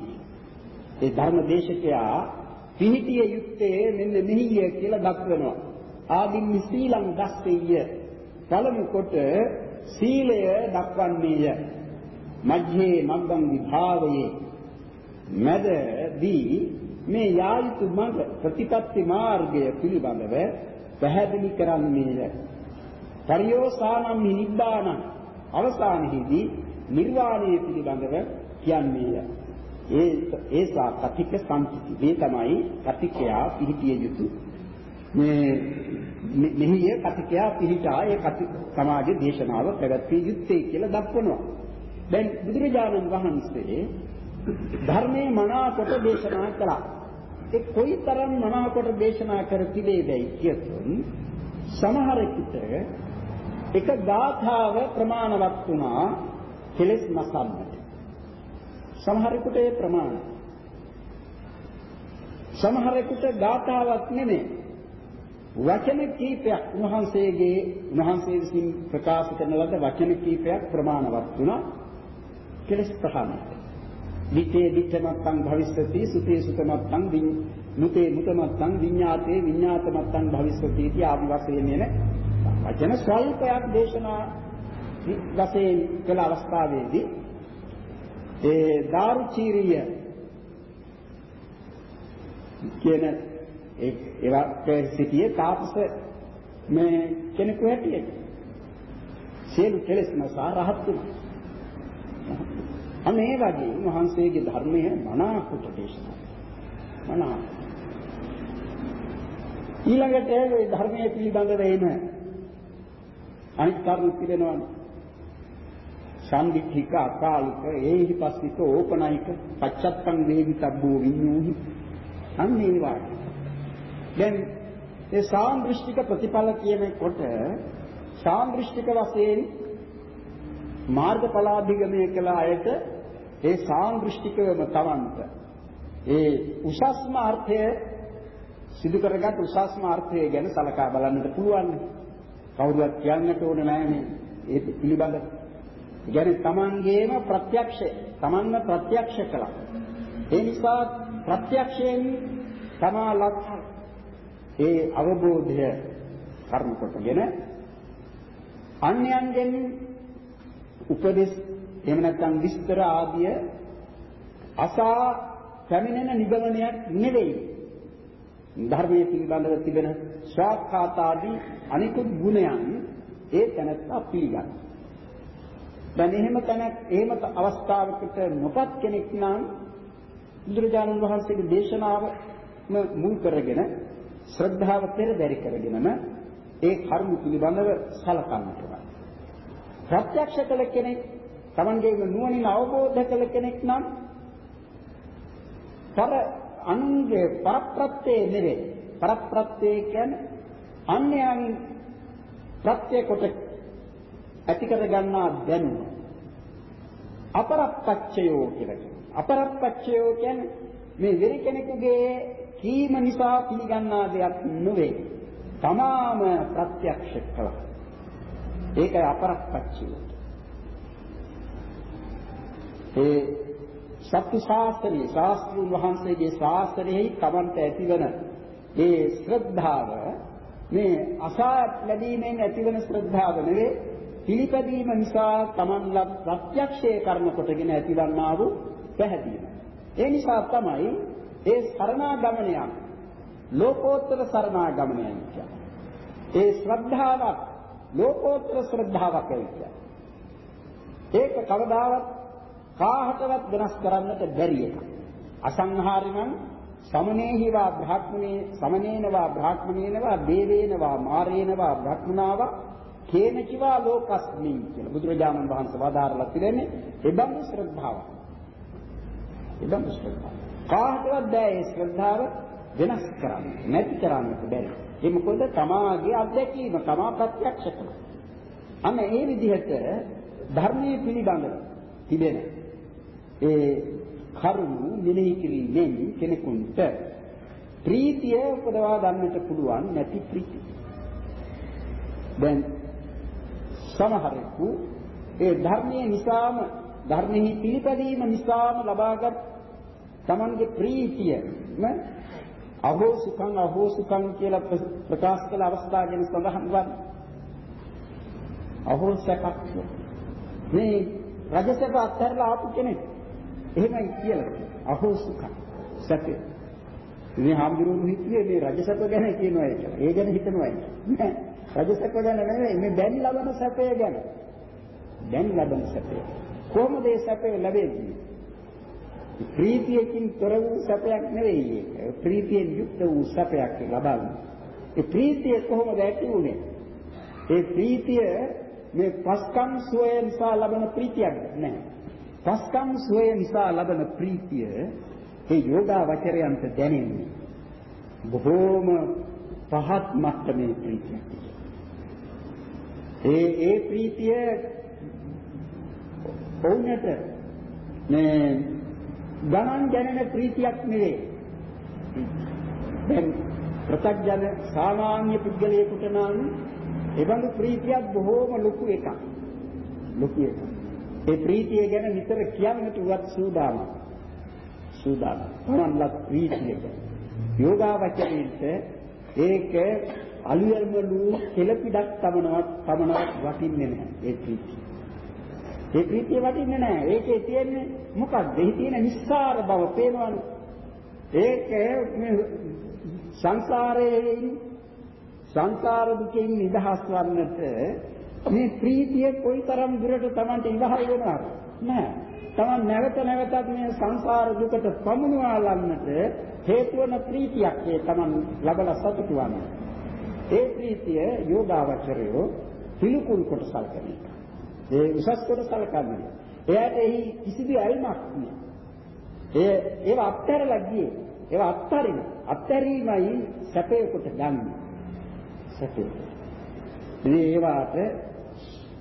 ඒ ධර්ම දේශකයා පිහිටිය යුත්තේ මෙන්න මෙහිය කියලා දක්වනවා. ආදින් සීලං ගස්පෙය පළමු කොට සීලය දක්වන්නේය. මධ්‍යේ මග්ගං විභාවයේ මැදදී මේ යායුතු මඟ ප්‍රතිපත්ති මාර්ගය පිළිබඳව පැහැදිලි කරන්නේය. පරියෝසානම් නිබ්බාන අවසානයේදී නිර්වාණය පිළිබඳව කියන්නේය. ඒ ඒසා කතික සම්පති. මේ තමයි කතිකයා පිහිටිය යුතු මේ මෙහිය කතිකයා පිහිටා ඒ කති සමාජ දේශනාව පැවැත්විය යුත්තේ කියලා දක්වනවා. දැන් බුදුරජාණන් වහන්සේ ධර්මයේ මනාකොට දේශනා කළා. ඒ කොයිතරම් මනාකොට දේශනා කර තිබේදයි කියතුන් සමහරෙකුට එක ගාථාව ප්‍රමාණවත් වුණා කෙලස් නසන්නට. සමහරෙකුට ඒ ප්‍රමාණ. සමහරෙකුට ගාථාවක් නෙමෙයි. වචන කීපයක් උන්වහන්සේගේ උන්වහන්සේ විසින් ප්‍රකාශ කරන ලද වචන කීපයක් ප්‍රමාණවත් වුණා කෙලස් ප්‍රහාණයට. දිත්තේ දිත්තමත්ං භවිස්සති සුතේ සුතමත්ං මුතේ මුතමත්ං විඤ්ඤාතේ විඤ්ඤාතමත්ං භවිස්සති इति ආදි වශයෙන් එන වචන ස්වල්පයක් දේශනා වශයෙන් කළ අවස්ථාවේදී ඒ දාරුචීරිය කියන ඒ ඒවා සිටියේ තාපස මේ කෙනෙකු හැටියට සියලු කෙලෙස් නැසා රහත් වුණා අන්න ඒ වගේ මහන්සේගේ ධර්මය මනාකොට දේශනා මනා ඊළඟට ඒ ධර්මයේ පිළිබඳව එන අනිත් කරුණු පිළිනවනේ සම්දික්ඛික අකාලික ඒහි පස්සික ඕපනයික පච්චත්තං වේදිතබ්බෝ විඤ්ඤූහි. අන්න ඒ වාගේ දැන් ඒ සාන්දෘෂ්ටික ප්‍රතිඵල කියනකොට සාන්දෘෂ්ටික වශයෙන් මාර්ගඵලාභිගමනය කළ අයට ඒ සාන්දෘෂ්ටිකවම තවන්ත ඒ උසස්ම අර්ථය සිදු කරගත් උසස්ම අර්ථය ගැන සලකා බලන්නට පුළුවන්. කවුරුවත් කියන්නට ඕන නැහැ ඒ පිළිබඳ. يعني තමන්ගේම ප්‍රත්‍යක්ෂය, තමන්ම ප්‍රත්‍යක්ෂ කළා. ඒ නිසා ප්‍රත්‍යක්ෂයෙන් තමා ලක් ඒ අවබෝධය කර්ම කොටගෙන අන්‍යයන්ගෙන් උපදෙස් එහෙම නැත්නම් විස්තර ආදිය අසා පැමිණෙන නිගමනයක් නෙවෙයි. ධර්මයේ පිළිබඳව තිබෙන ස්වාක්ඛාතාදී අනිකුත් ගුණයන් ඒ තැනත්තා පිළිගන්න. දැන් එහෙම තැනක් එහෙම අවස්ථාවකට නොපත් කෙනෙක් නම් බුදුරජාණන් වහන්සේගේ දේශනාව මුල් කරගෙන ශ්‍රද්ධාව පෙරදරි කරගෙනම ඒ කර්ම පිළිබඳව සලකන්නට ඕන. ප්‍රත්‍යක්ෂ කළ කෙනෙක් Tamange නුවණින් අවබෝධ කළ කෙනෙක් නම් පර අනුන්ගේ පරප්‍රත්‍යේ නෙවේ. පරප්‍රත්‍යේ කියන්නේ අන්‍යයන් ප්‍රත්‍ය කොට ඇති කර ගන්නා දැනුම. අපරප්පච්චයෝ කියලා කියනවා අපරප්පච්චයෝ කියන්නේ මේ වෙරි කෙනෙකුගේ කීම නිසා පිළිගන්නා දෙයක් නෙවේ. තමාම ප්‍රත්‍යක්ෂ කළා. ඒකයි අපරප්පච්චය ඒ සත්‍ය ශාස්ත්‍රයේ ශාස්ත්‍රුන් වහන්සේගේ ශාස්ත්‍රයේ තමන්ට ඇතිවන ඒ ශ්‍රද්ධාව මේ අසා ලැබීමෙන් ඇතිවන ශ්‍රද්ධාව නෙවේ පිළිපැදීම නිසා Tamanලා ප්‍රත්‍යක්ෂය කරන කොටගෙන ඇතිවන්නා වූ පැහැදීම. ඒ නිසා තමයි ඒ සරණාගමනයක් ලෝකෝත්තර සරණාගමනයක් කියන්නේ. ඒ ශ්‍රද්ධාවක් ලෝකෝත්තර ශ්‍රද්ධාවක් කියන්නේ. ඒක කවදාවත් කාහටවත් වෙනස් කරන්නට බැරි එකක්. අසංහාරිනම් සමනේහිවා බ්‍රහ්මනේ සමනේනවා බ්‍රහ්මනේනවා දේවේනවා මාරේනවා බ්‍රහ්මනාවා කේනචිවා ලෝකස්මින් කියලා බුදුරජාණන් වහන්සේ වදාරලා තිබෙන්නේ ඒ බඳු ශ්‍රද්ධාවක්. ඒ බඳු ශ්‍රද්ධාව. කාටවත් බෑ ඒ ශ්‍රද්ධාව වෙනස් කරන්න නැති කරන්නට බැරි. ඒ මොකද තමාගේ අත්දැකීම තමා ප්‍රත්‍යක්ෂ කරන. අන්න ඒ විදිහට ධර්මයේ පිළිබඳව තිබෙන ඒ කරුණු මෙනෙහි කිරීමෙන් කෙනෙකුට ප්‍රීතිය උපදවා ගන්නට පුළුවන් නැති ප්‍රීතිය. දැන් සමහරෙකු ඒ ධර්මයේ නිසාම ධර්මෙහි පිළිපැදීම නිසාම ලබාගත් තමන්ගේ ප්‍රීතිය න අහෝ සුඛං අහෝ සුඛං කියලා ප්‍රකාශ කළ අවස්ථාව ගැන සඳහන් වන්නේ අහෝ සකක් මේ රජසක අත්හැරලා ආපු කෙනෙක් එහෙමයි කියලා අහෝ සුඛං සැපේ මේ හාමුදුරුවෝ හිතුවේ මේ රජසක ගැන කියනවා ඒක. ඒ ගැන හිතනවා නෑ. රජසක ගැන නෙවෙයි මේ දැන් ලබන සැපය ගැන. දැන් ලබන සැපය. කොහොමද ඒ සැපය ලැබෙන්නේ? ප්‍රීතියකින් තොර වූ සැපයක් නෙවෙයි ඒක. ප්‍රීතියෙන් යුක්ත වූ සැපයක් ලබන්නේ. ඒ ප්‍රීතිය කොහොමද ඇති වුනේ? ඒ ප්‍රීතිය මේ පස්කම් සුවය නිසා ලබන ප්‍රීතියක් නෑ. පස්කම් සුවය නිසා ලබන ප්‍රීතිය ඒ යෝගාවචරයන්ට දැනෙන්නේ බොහෝම පහත් මට්ටමේ ප්‍රීතියක්. ඒ ඒ ප්‍රීතිය වුණට මේ ගණන් දැනෙන ප්‍රීතියක් නෙවෙයි. දැන් ප්‍රත්‍යඥ සාමාන්‍ය පුද්ගලයෙකුට නම් එබඳු ප්‍රීතියක් බොහෝම ලොකු එකක්. ලොකු එකක්. ඒ ප්‍රීතිය ගැන නිතර කියන්නට උවත් සූදානම්. සූදානම්. තමන්ලත් ප්‍රීතියක. යෝගාවචරයට ඒක අලුයල්මලු කෙලපිඩක් තමනවත් තමනවත් වටින්නේ නැහැ ඒ ප්‍රීතිය. ඒ ප්‍රීතිය වටින්නේ නැහැ. ඒකේ තියෙන්නේ මොකක්ද? එහි තියෙන නිස්සාර බව පේනවනේ. ඒක මේ සංසාරයෙන් සංසාර දුකෙන් නිදහස් වන්නට මේ ප්‍රීතිය කොයිතරම් දුරට Tamanට ඉවහල් වෙනවද? නැහැ. Taman නැවත නැවතත් මේ සංසාර දුකට පමුණවා ලන්නට හේතු වන ප්‍රීතියක් ඒ Taman ලබලා සතුටු වන්නේ. ඒ ප්‍රීතිය යෝගාවචරයෝ පිළිකුල් කොට සලකන එක. ඒ උසස් කොට සලකන්නේ. එයාට එහි කිසිදු ඇල්මක් නෑ. ඒ ඒව අත්හැරලා ගියේ. ඒව අත්හරින. අත්හැරීමයි සැපේ කොට ගන්න. සැපේ. ඉතින් ඒවාට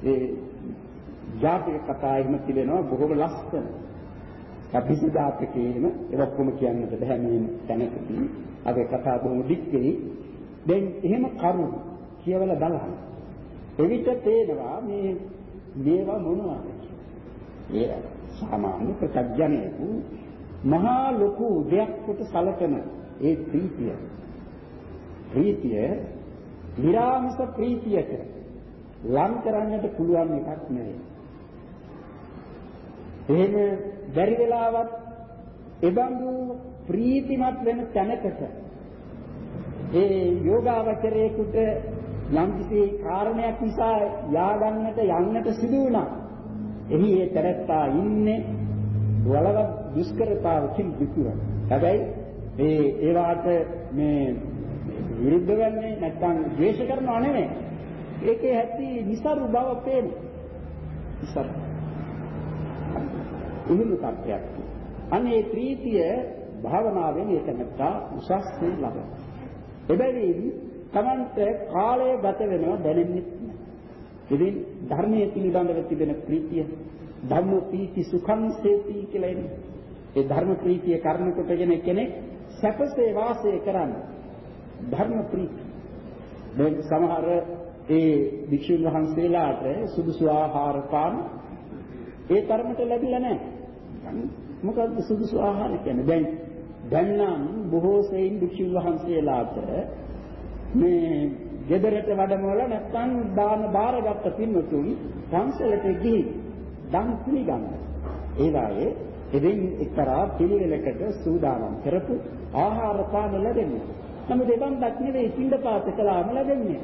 ඒ ජාතික කතා එහෙම තිබෙනවා බොහොම ලස්සන. අභිසදාතකේම ඒක ඔක්කොම කියන්නට බෑ මේ තැනකදී. අද කතා බොහොම දික්කේ. දැන් එහෙම කරුණු කියවලා බලන්න. එවිට තේනවා මේ මේවා මොනවද ඒ සාමාන්‍ය ප්‍රත්‍යඥයෙකු මහා ලොකු දෙයක් කොට සලකන ඒ ප්‍රීතිය ප්‍රීතිය නිරාමිස ප්‍රීතියට ලං කරන්නට පුළුවන් එකක් නෙවෙයි. එහෙම බැරි වෙලාවත් එබඳු ප්‍රීතිමත් වෙන තැනකට ඒ යෝගාවචරයේකට යම් කිසි කාරණයක් නිසා යාගන්නට යන්නට සිදු වුණා. එහි ඒ තරත්තා ඉන්නේ වලවත් දුෂ්කරතාවකින් යුතුව. හැබැයි ඒ ඒවාට මේ විරුද්ධ වෙන්නේ නැත්නම් ද්වේෂ කරනව නෙමෙයි. ඒකේ ඇති નિසරු බව පේන. નિසරු. එහෙම තත්ත්වයක්. අනේ ප්‍රීතිය භාවනාවෙන් ඒකකට උසස්සේ ලබන. එබැවින් Tamante කාලය ගත වෙනවා දැනෙන්නේ නැහැ. ඉතින් ධර්මයේ පිළිබඳව තිබෙන ප්‍රීතිය ධම්ම ප්‍රීති සුඛං සේති කියලා එන්නේ. ඒ ධර්ම ප්‍රීතිය කර්ම කොටගෙන කෙනෙක් සැපසේ වාසය කරන්න. ධර්ම ප්‍රීති. දැන් සමහර ඒ වික්ෂුන් වහන්සේලාට සුදුසු ආහාර පාන ඒ තරමට ලැබිලා නැහැ. මොකද්ද සුදුසු ආහාර කියන්නේ? දැන් දැන් නම් බොහෝ සෙයින් වික්ෂුන් වහන්සේලාට මේ ගෙදරට වැඩමවල නැත්නම් දාන බාරගත්ත පින්වතුන් පන්සලට ගිහින් දන් පිළිගන්න. ඒ වායේ එදින් එක්තරා පිළිවෙලකට සූදානම් කරපු ආහාර පාන ලැබෙන්නේ. නමුත් එවන්දක් නෙවෙයි පින්ඩපාත කළාම ලැබෙන්නේ.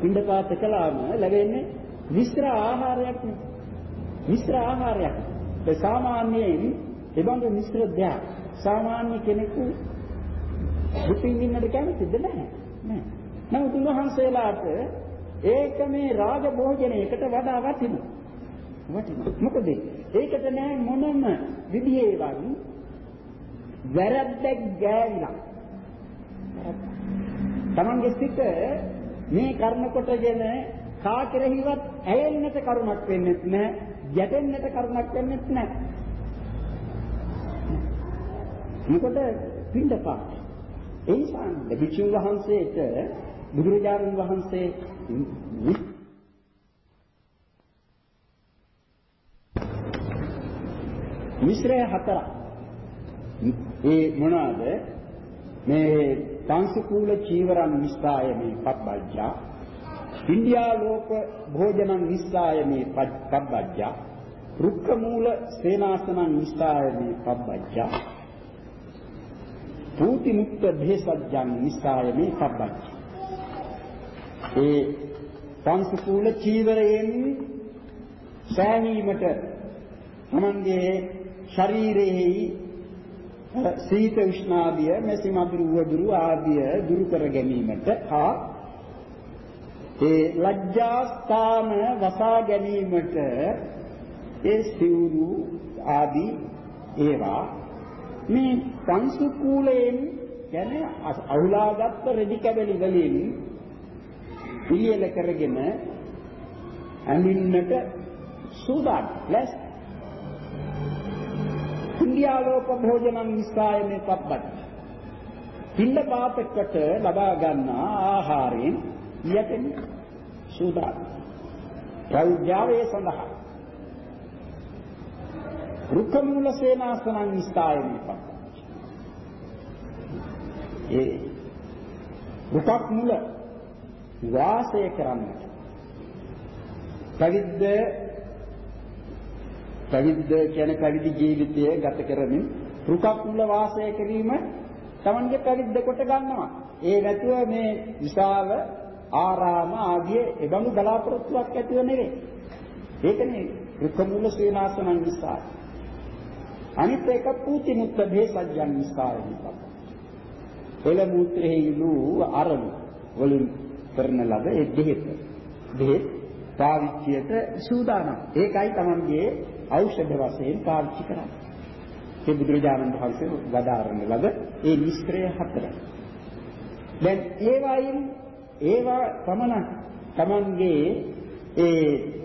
පින්ඩපාත කළාම ලැබෙන්නේ මිශ්‍ර ආහාරයක් නේ. මිශ්‍ර ආහාරයක්. ඒ සාමාන්‍යයෙන් එබඳු මිශ්‍ර දෙයක් සාමාන්‍ය කෙනෙකු දුකින් ඉන්නට කැමතිද නැහැ. නෑ. නමුත් උන්වහන්සේලාට ඒක මේ රාජ භෝජනයකට වඩා වටිනවා. වටිනවා. මොකද ඒකට නෑ මොනම විදිහේවත් වැරද්දක් ගෑවිලා. තමන්ගේ සිත මේ කර්ම කොටගෙන කා කෙරෙහිවත් ඇයෙන්නට කරුණක් වෙන්නේ නැහැ, ගැටෙන්නට කරුණක් වෙන්නේ නැහැ. මොකද පින්ඩපාත. ඒ නිසා භික්ෂුන් වහන්සේට බුදුරජාණන් වහන්සේ මිශ්‍රය හතරක්. ඒ මොනවාද? මේ සංසුකූල චීවරං නිස්සාය මේ පබ්බජ්ජා. ඉන්දියා ලෝක භෝජනං නිස්සාය මේ පබ්බජ්ජා. රුක්ක මූල සේනාසනං නිස්සාය මේ පබ්බජ්ජා. පූති මුක්ත භේසජ්ජං නිස්සාය මේ පබ්බජ්ජා. ඒ සංසුකූල චීවරයෙන් සෑහීමට තමන්ගේ ශරීරයේ සීත උෂ්ණාදිය මෙසි මధుර වදුරු ආදිය දුරු කර ගැනීමට හා ඒ ලැජ්ජාස්ථාන වසා ගැනීමට ඒ සිවුරු ආදී ඒවා මේ සංසුකූලයෙන් කියන්නේ අහුලාගත් රෙදි කැබලි වලින් පිළියෙල කරගෙන අඳින්නට සූදානම් ලැස් ඉන්දියාලෝක භෝජනං නිස්සායනේ පබ්බත් පින්න පාපකට ලබා ගන්නා ආහාරයෙන් යැපෙන සූදානම්. ප්‍රෞජාවේ සඳහා. රුක්ක මූල සේනාසනං නිස්සායනේ පබ්බත් ඒ රුක්ක් මුල වාසය කරන්නට පැවිද්ද පැවිද්ද කියන පැවිදි ජීවිතය ගත කරමින් රුකක් මුල වාසය කිරීම Tamange පැවිද්ද කොට ගන්නවා. ඒ නැතුව මේ විශාල ආරාම ආදී එබඳු බලාපොරොත්තුවක් ඇතිව නෙවෙයි. ඒකනේ රුක මුල සේනාසනං නිසා. අනිත් එක පූති මුත්ත භේසජ්ජන් නිසා වෙනවා. එළ මුත්‍රෙහිලු අරලු වලින් කරන ලද ඒ දෙහෙත. දෙහෙත් පාවිච්චියට සූදානම්. ඒකයි Tamanගේ ඖෂධ වශයෙන් පාවිච්චි කරන්නේ. ඒ බුදුරජාණන් වහන්සේ වදාරන ලද ඒ නිෂ්ක්‍රය හතර. දැන් ඒ වයින් ඒවා පමණ Tamanගේ ඒ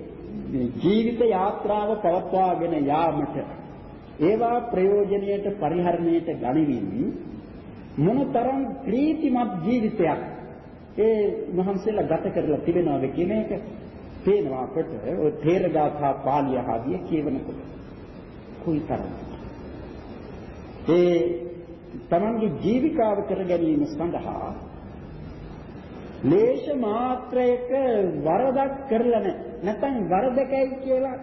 ජීවිත යාත්‍රාව පවත්වාගෙන යාමට ඒවා ප්‍රයෝජනීයට පරිහරණයට ගනිමින් මොනතරම් ප්‍රීතිමත් ජීවිතයක් ඒ මහන්සියලා ගත කරලා තිබෙනවද කියන එක පේනවා අපට. ඔය තේරගාථා පාළිය ආදී කියවනකොට. කුයිතරම් ඒ තමන්ගේ ජීවිකාව කර ගැනීම සඳහා ලේෂ මාත්‍රයක වරදක් කරලා නැහැ නැත්නම් වරදකයි කියලා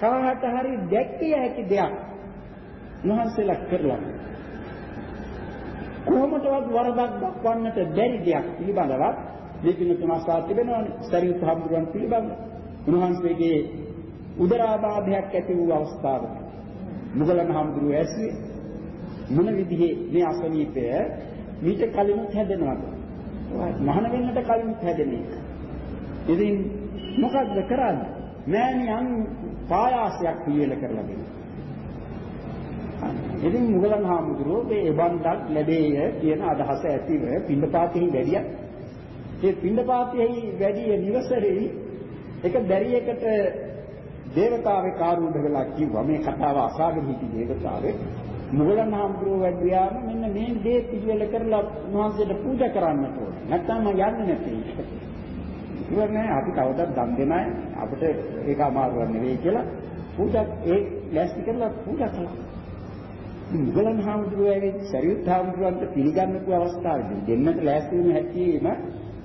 කාහට හරි දැක්කිය හැකි දෙයක් මහන්සියලා කරලා කොහොමදවත් වරදක් දක්වන්නට බැරි දෙයක් පිළිබඳව මේ පින්නතුන් අසා තිබෙනවානේ සරියුත් හාමුදුරන් පිළිබඳ උන්වහන්සේගේ උදරාබාධයක් ඇති වූ අවස්ථාවක මුගලන් හාමුදුරුව ඇස්සේ මොන විදිහේ මේ අසනීපය? මීට කලිනුත් හැදෙනවද? මහාන වෙන්නට කලිනුත් හැදෙන එක ඉතින් මොකක්ද කරන්නේ? මෑණියන් පායාසයක් පිළිවෙල කරලා දෙනවා. ඉතින් මුගලන් හාමුදුරුවෝ මේ එබන්දක් ලැබේය කියන අදහස ඇතිව පින්දපාතෙහි වැඩියා ඒ පින්ඩපාතයේහි වැඩි නිවසරේ එක දැරියකට දේවතාවේ කාරූඪ වෙලා කිව්වා මේ කතාව අසාගෙන හිටි දේවතාවේ මුගලන් හාමුදුරුවෝ වැඩියාම මෙන්න මේ දේ පිළිවෙල කරලා උන්වහන්සේට පූජා කරන්නට ඕනේ. නැත්නම් මම යන්නේ නැtei. ඉවරනේ අපි කවදාවත් දන් දෙන්නේ අපිට ඒක අමාරුවක් නෙවෙයි කියලා පූජා ඒ ලෑස්ති කරලා පූජා කළා. මුගලන් හාමුදුරුවෝ ඇවිත් සරියුත් හාමුදුරුවන්ට පිළිගන්නපු අවස්ථාවේදී දෙන්නට ලෑස්ති වෙන හැටිම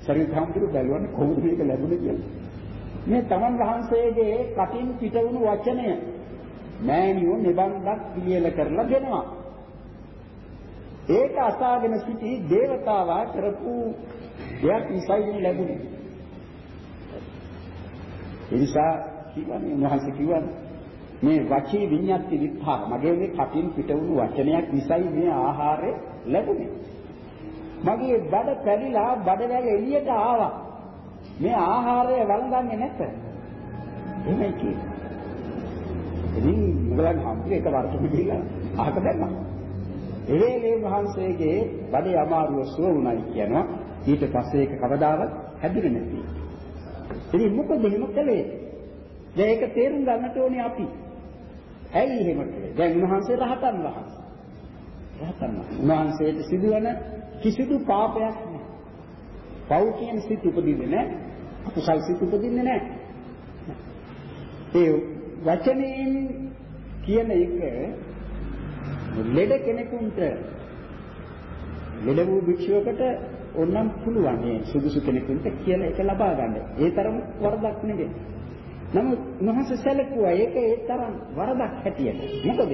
සරියුත් හාමුදුරුවෝ බැලුවන්නේ කොහොමද මේක ලැබුණේ කියලා. මේ තමන් වහන්සේගේ කටින් පිටවුණු වචනය මෑණියෝ නිබන්ධක් පිළියෙල කරලා දෙනවා. ඒක අසාගෙන සිටි దేవතාවා කරපු දෙයක් ඉසයින් ලැබුණේ. ඒ නිසා කිව්වනේ උන්වහන්සේ කිව්වනේ මේ වචී විඤ්ඤාති විත්තා මගේ මේ කටින් පිට වුණු වචනයක් නිසායි මේ ආහාරය ලැබුණේ. මගේ බඩ පැලිලා බඩවැල් එළියට ආවා. මේ ආහාරය වළඳන්නේ නැත. එහෙමයි කියන්නේ. ඉතින් මුගලන් හම්බුනේ එක වර්ෂෙක ගිහිල්ලා අහක දැම්මා. එවේලේ වහන්සේගේ බඩේ අමාරුව සුව වුණයි කියනවා. ඊට පස්සේ ඒක කවදාවත් හැදුනේ නැති. ඉතින් මොකද එහෙම කළේ? දැන් ඒක තේරුම් ගන්නට ඕනේ අපි. ඇයි එහෙම කළේ? දැන් උන්වහන්සේ රහතන් වහන්සේ. රහතන් වහන්සේට සිදුවන කිසිදු පාපයක් නැහැ. පව් කියන සිත් උපදින්නේ නැහැ. අකුසල් සිත් උපදින්නේ නැහැ. ඒ වචනයෙන් කියන එක ලෙඩ කෙනෙකුට ලෙඩ වූ භික්ෂුවකට ඕනම් පුළුවන් මේ සුදුසු කෙනෙකුට කියලා ඒක ලබා ගන්න. ඒ තරම් වරදක් නෙවෙයි. නමුත් උන්වහන්සේ සැලකුවා ඒක ඒ තරම් වරදක් හැටියට. මොකද?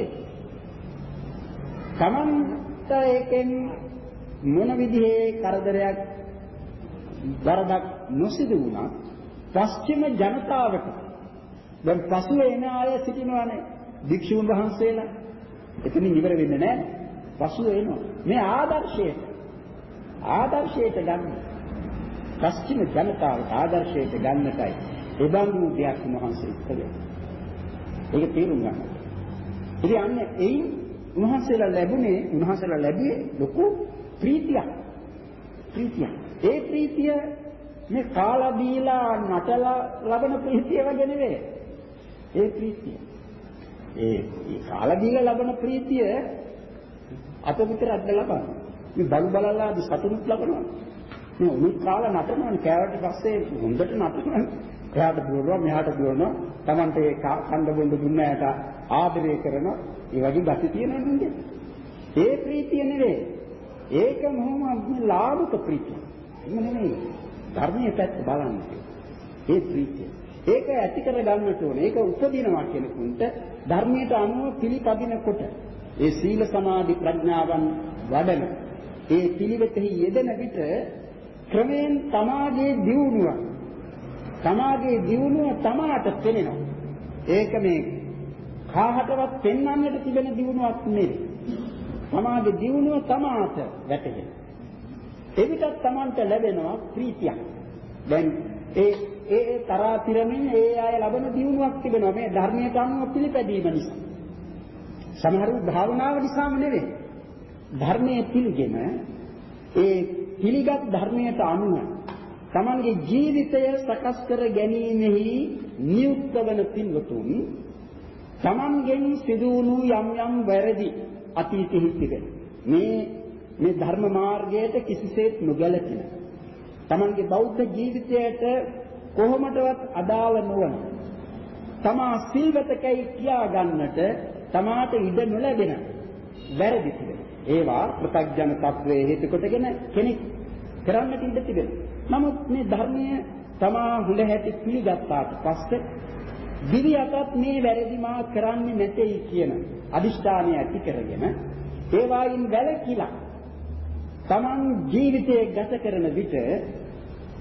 Tamanta ඒකෙන් මොන විදිහේ කරදරයක් වරදක් නොසිදු වුණා පස්චිම ජනතාවට දැන් පසුව එන අය සිටිනවානේ භික්ෂුන් වහන්සේලා එතනින් ඉවර වෙන්නේ නැහැ පසුව එනවා මේ ආදර්ශයට ආදර්ශයට ගන්න පස්චිම ජනතාවට ආදර්ශයට ගන්නටයි එබඳු දෙයක් උන්වහන්සේ කළේ. ඒක තේරුම් ගන්න. ඉතින් අන්න එයින් උන්වහන්සේලා ලැබුණේ උන්වහන්සේලා ලැබුවේ ලොකු ප්‍රීතියක්. ප්‍රීතියක්. ඒ ප්‍රීතිය මේ කාලා දීලා නටලා ලබන ප්‍රීතිය වගේ නෙවෙයි. ඒ ප්‍රීතිය. ඒ කාලා දීලා ලබන ප්‍රීතිය අප විතරක් ලබන්නේ. මේ බලු බලලා සතුටුත් ලබනවා. මේ උණු කාලා නටනවනේ කෑවට පස්සේ හොඳට නටනවා. එහාට දුවනවා මෙහාට දුවනවා. Tamante ඒ කන්ද බොන්න දුන්න ඇයට ආදරය කරන ඒ වගේ ගති තියෙනවා නේද ඒ ප්‍රීතිය නෙවෙයි ඒක මොහොම ලාභක ප්‍රීතිය එහෙම නෙවෙයි ධර්මයේ පැත්ත බලන්න. ඒ ප්‍රීතිය. ඒක ඇති කර ගන්නට ඕනේ. ඒක උපදිනවා කෙනෙකුට ධර්මයට අනුව පිළිපදිනකොට ඒ සීල සමාධි ප්‍රඥාවන් වඩන ඒ පිළිවෙතෙහි යෙදෙන විට ක්‍රමෙන් තමාගේ දියුණුව තමාගේ දියුණුව තමාට පෙනෙනවා. ඒක මේ කාහටවත් පෙන්වන්නට තිබෙන දියුණුවක් නෙවෙයි. තමාගේ දියුණුව තමාට වැටහෙන. එවිටත් Tamanට ලැබෙනවා ප්‍රීතියක්. දැන් ඒ ඒ තරාතිරමින් ඒ අය ලබන දියුණුවක් තිබෙනවා මේ ධර්මයට අනුව පිළිපැදීම නිසා. සමහරු භාවනාව නිසාම නෙවෙයි. ධර්මයේ පිළිගෙන ඒ පිළිගත් ධර්මයට අනුව තමන්ගේ ජීවිතය සකස් කර ගැනීමෙහි නියුක්ත වන පින්වතුන් තමන්ගෙන් සිදු වුණු යම් යම් වැරදි අතීතෙහි තිබෙන මේ මේ ධර්ම මාර්ගයට කිසිසේත් නොගැලපෙන තමන්ගේ බෞද්ධ ජීවිතයට කොහොමදවත් අදාළ නොවන තමා සිල්වතකයි කියා ගන්නට තමාට ඉඩ නොලැබෙන වැරදි තිබෙන. ඒවා ප්‍රත්‍යඥ තත්වයේ හේතු කොටගෙන කෙනෙක් කරන්නට ඉඩ තිබෙනවා. නමුත් මේ ධර්මය තමා හොඳ හැටි පිළිගත්තාට පස්සේ දිවි අතත් මේ වැරදි මා කරන්නේ නැtei කියන අදිෂ්ඨානය ඇති කරගෙන ඒ වයින් වැළකීලා තමන් ජීවිතයේ ගත කරන විට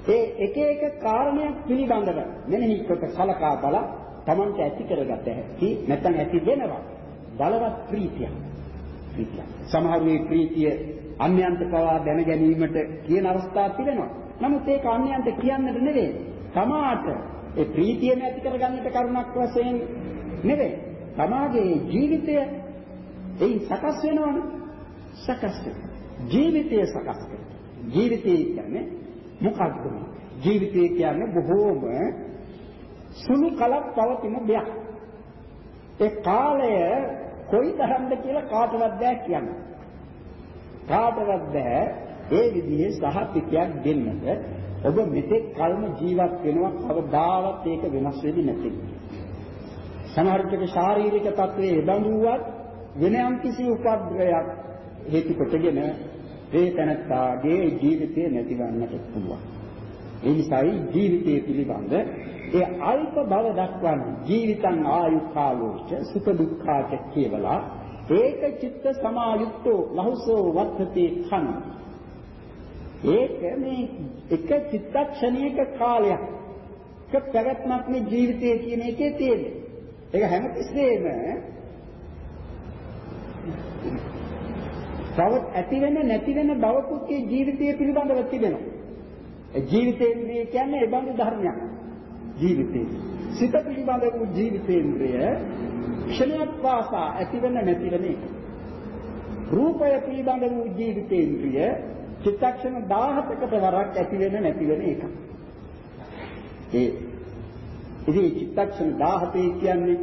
ඒ එක එක කාරණයක් පිළිබඳව මෙනෙහි කොට සලකා බලා තමන්ට ඇති කරගත හැකි නැත්නම් ඇති වෙනවා. බලවත් ප්‍රීතිය ප්‍රීතිය සමහර මේ ප්‍රීතිය අන්‍යයන්ට පවා දැන ගැනීමට කියන අවස්ථා තිබෙනවා. නමුත් ඒක අන්‍යයන්ට කියන්නට නෙවෙයි. තමාට ඒ ප්‍රීතිය නැති කරගන්නට කරුණක් වශයෙන් නෙවෙයි. තමාගේ ජීවිතය එයින් සකස් වෙනවනේ. සකස් ජීවිතය සකස් ජීවිතය කියන්නේ මොකක්ද? ජීවිතය කියන්නේ බොහෝම සුළු කලක් පවතින දෙයක්. ඒ කාලය කොයිතරම්ද කියලා කාටවත් බෑ කියන්න. කාටවත් බෑ ඒ විදිහේ සහතිකයක් දෙන්නට ඔබ මෙතෙක් කල්ම ජීවත් වෙනවා කවදාවත් ඒක වෙනස් වෙන්නේ නැති. සමහර විට ශාරීරික තත්වයේ එබඳුවත් වෙන යම් කිසි උපද්‍රවයක් හේතු කොටගෙන ඒ තනත්තාගේ ජීවිතය නැතිවන්නට පුළුවන්. ඒ නිසායි ජීවිතය පිළිබඳ ඒ අල්ප බව දක්වන්නේ ජීවිතං ආයු කාලෝච සුඛ දුක්ඛාච කියවලා ඒක චිත්ත සමායුක්තෝ ලහුසෝ වත්තති khන ඒක මේ එක චිත්තක්ෂණයක කාලයක්. එක පැවැත්මක් මේ ජීවිතය කියන එකේ තියෙන්නේ. ඒක හැමතිස්සෙම තව ඇති වෙන නැති වෙන බවකුත් ජීවිතය පිළිබඳව තිබෙනවා. ඒ ජීවිතේන්ද්‍රය කියන්නේ ඒ බඳු ධර්මයක්. ජීවිතේ සිත පිළිබඳ වූ ජීවිතේන්ද්‍රය ක්ෂණයක් වාසා ඇතිවෙන නැතිවෙන එක. රූපය පිළිබඳ වූ ජීවිතේන්ද්‍රිය චිත්තක්ෂණ 17කට වරක් ඇතිවෙන නැතිවෙන එක. ඒ ඉතින් චිත්තක්ෂණ 17 කියන්නේ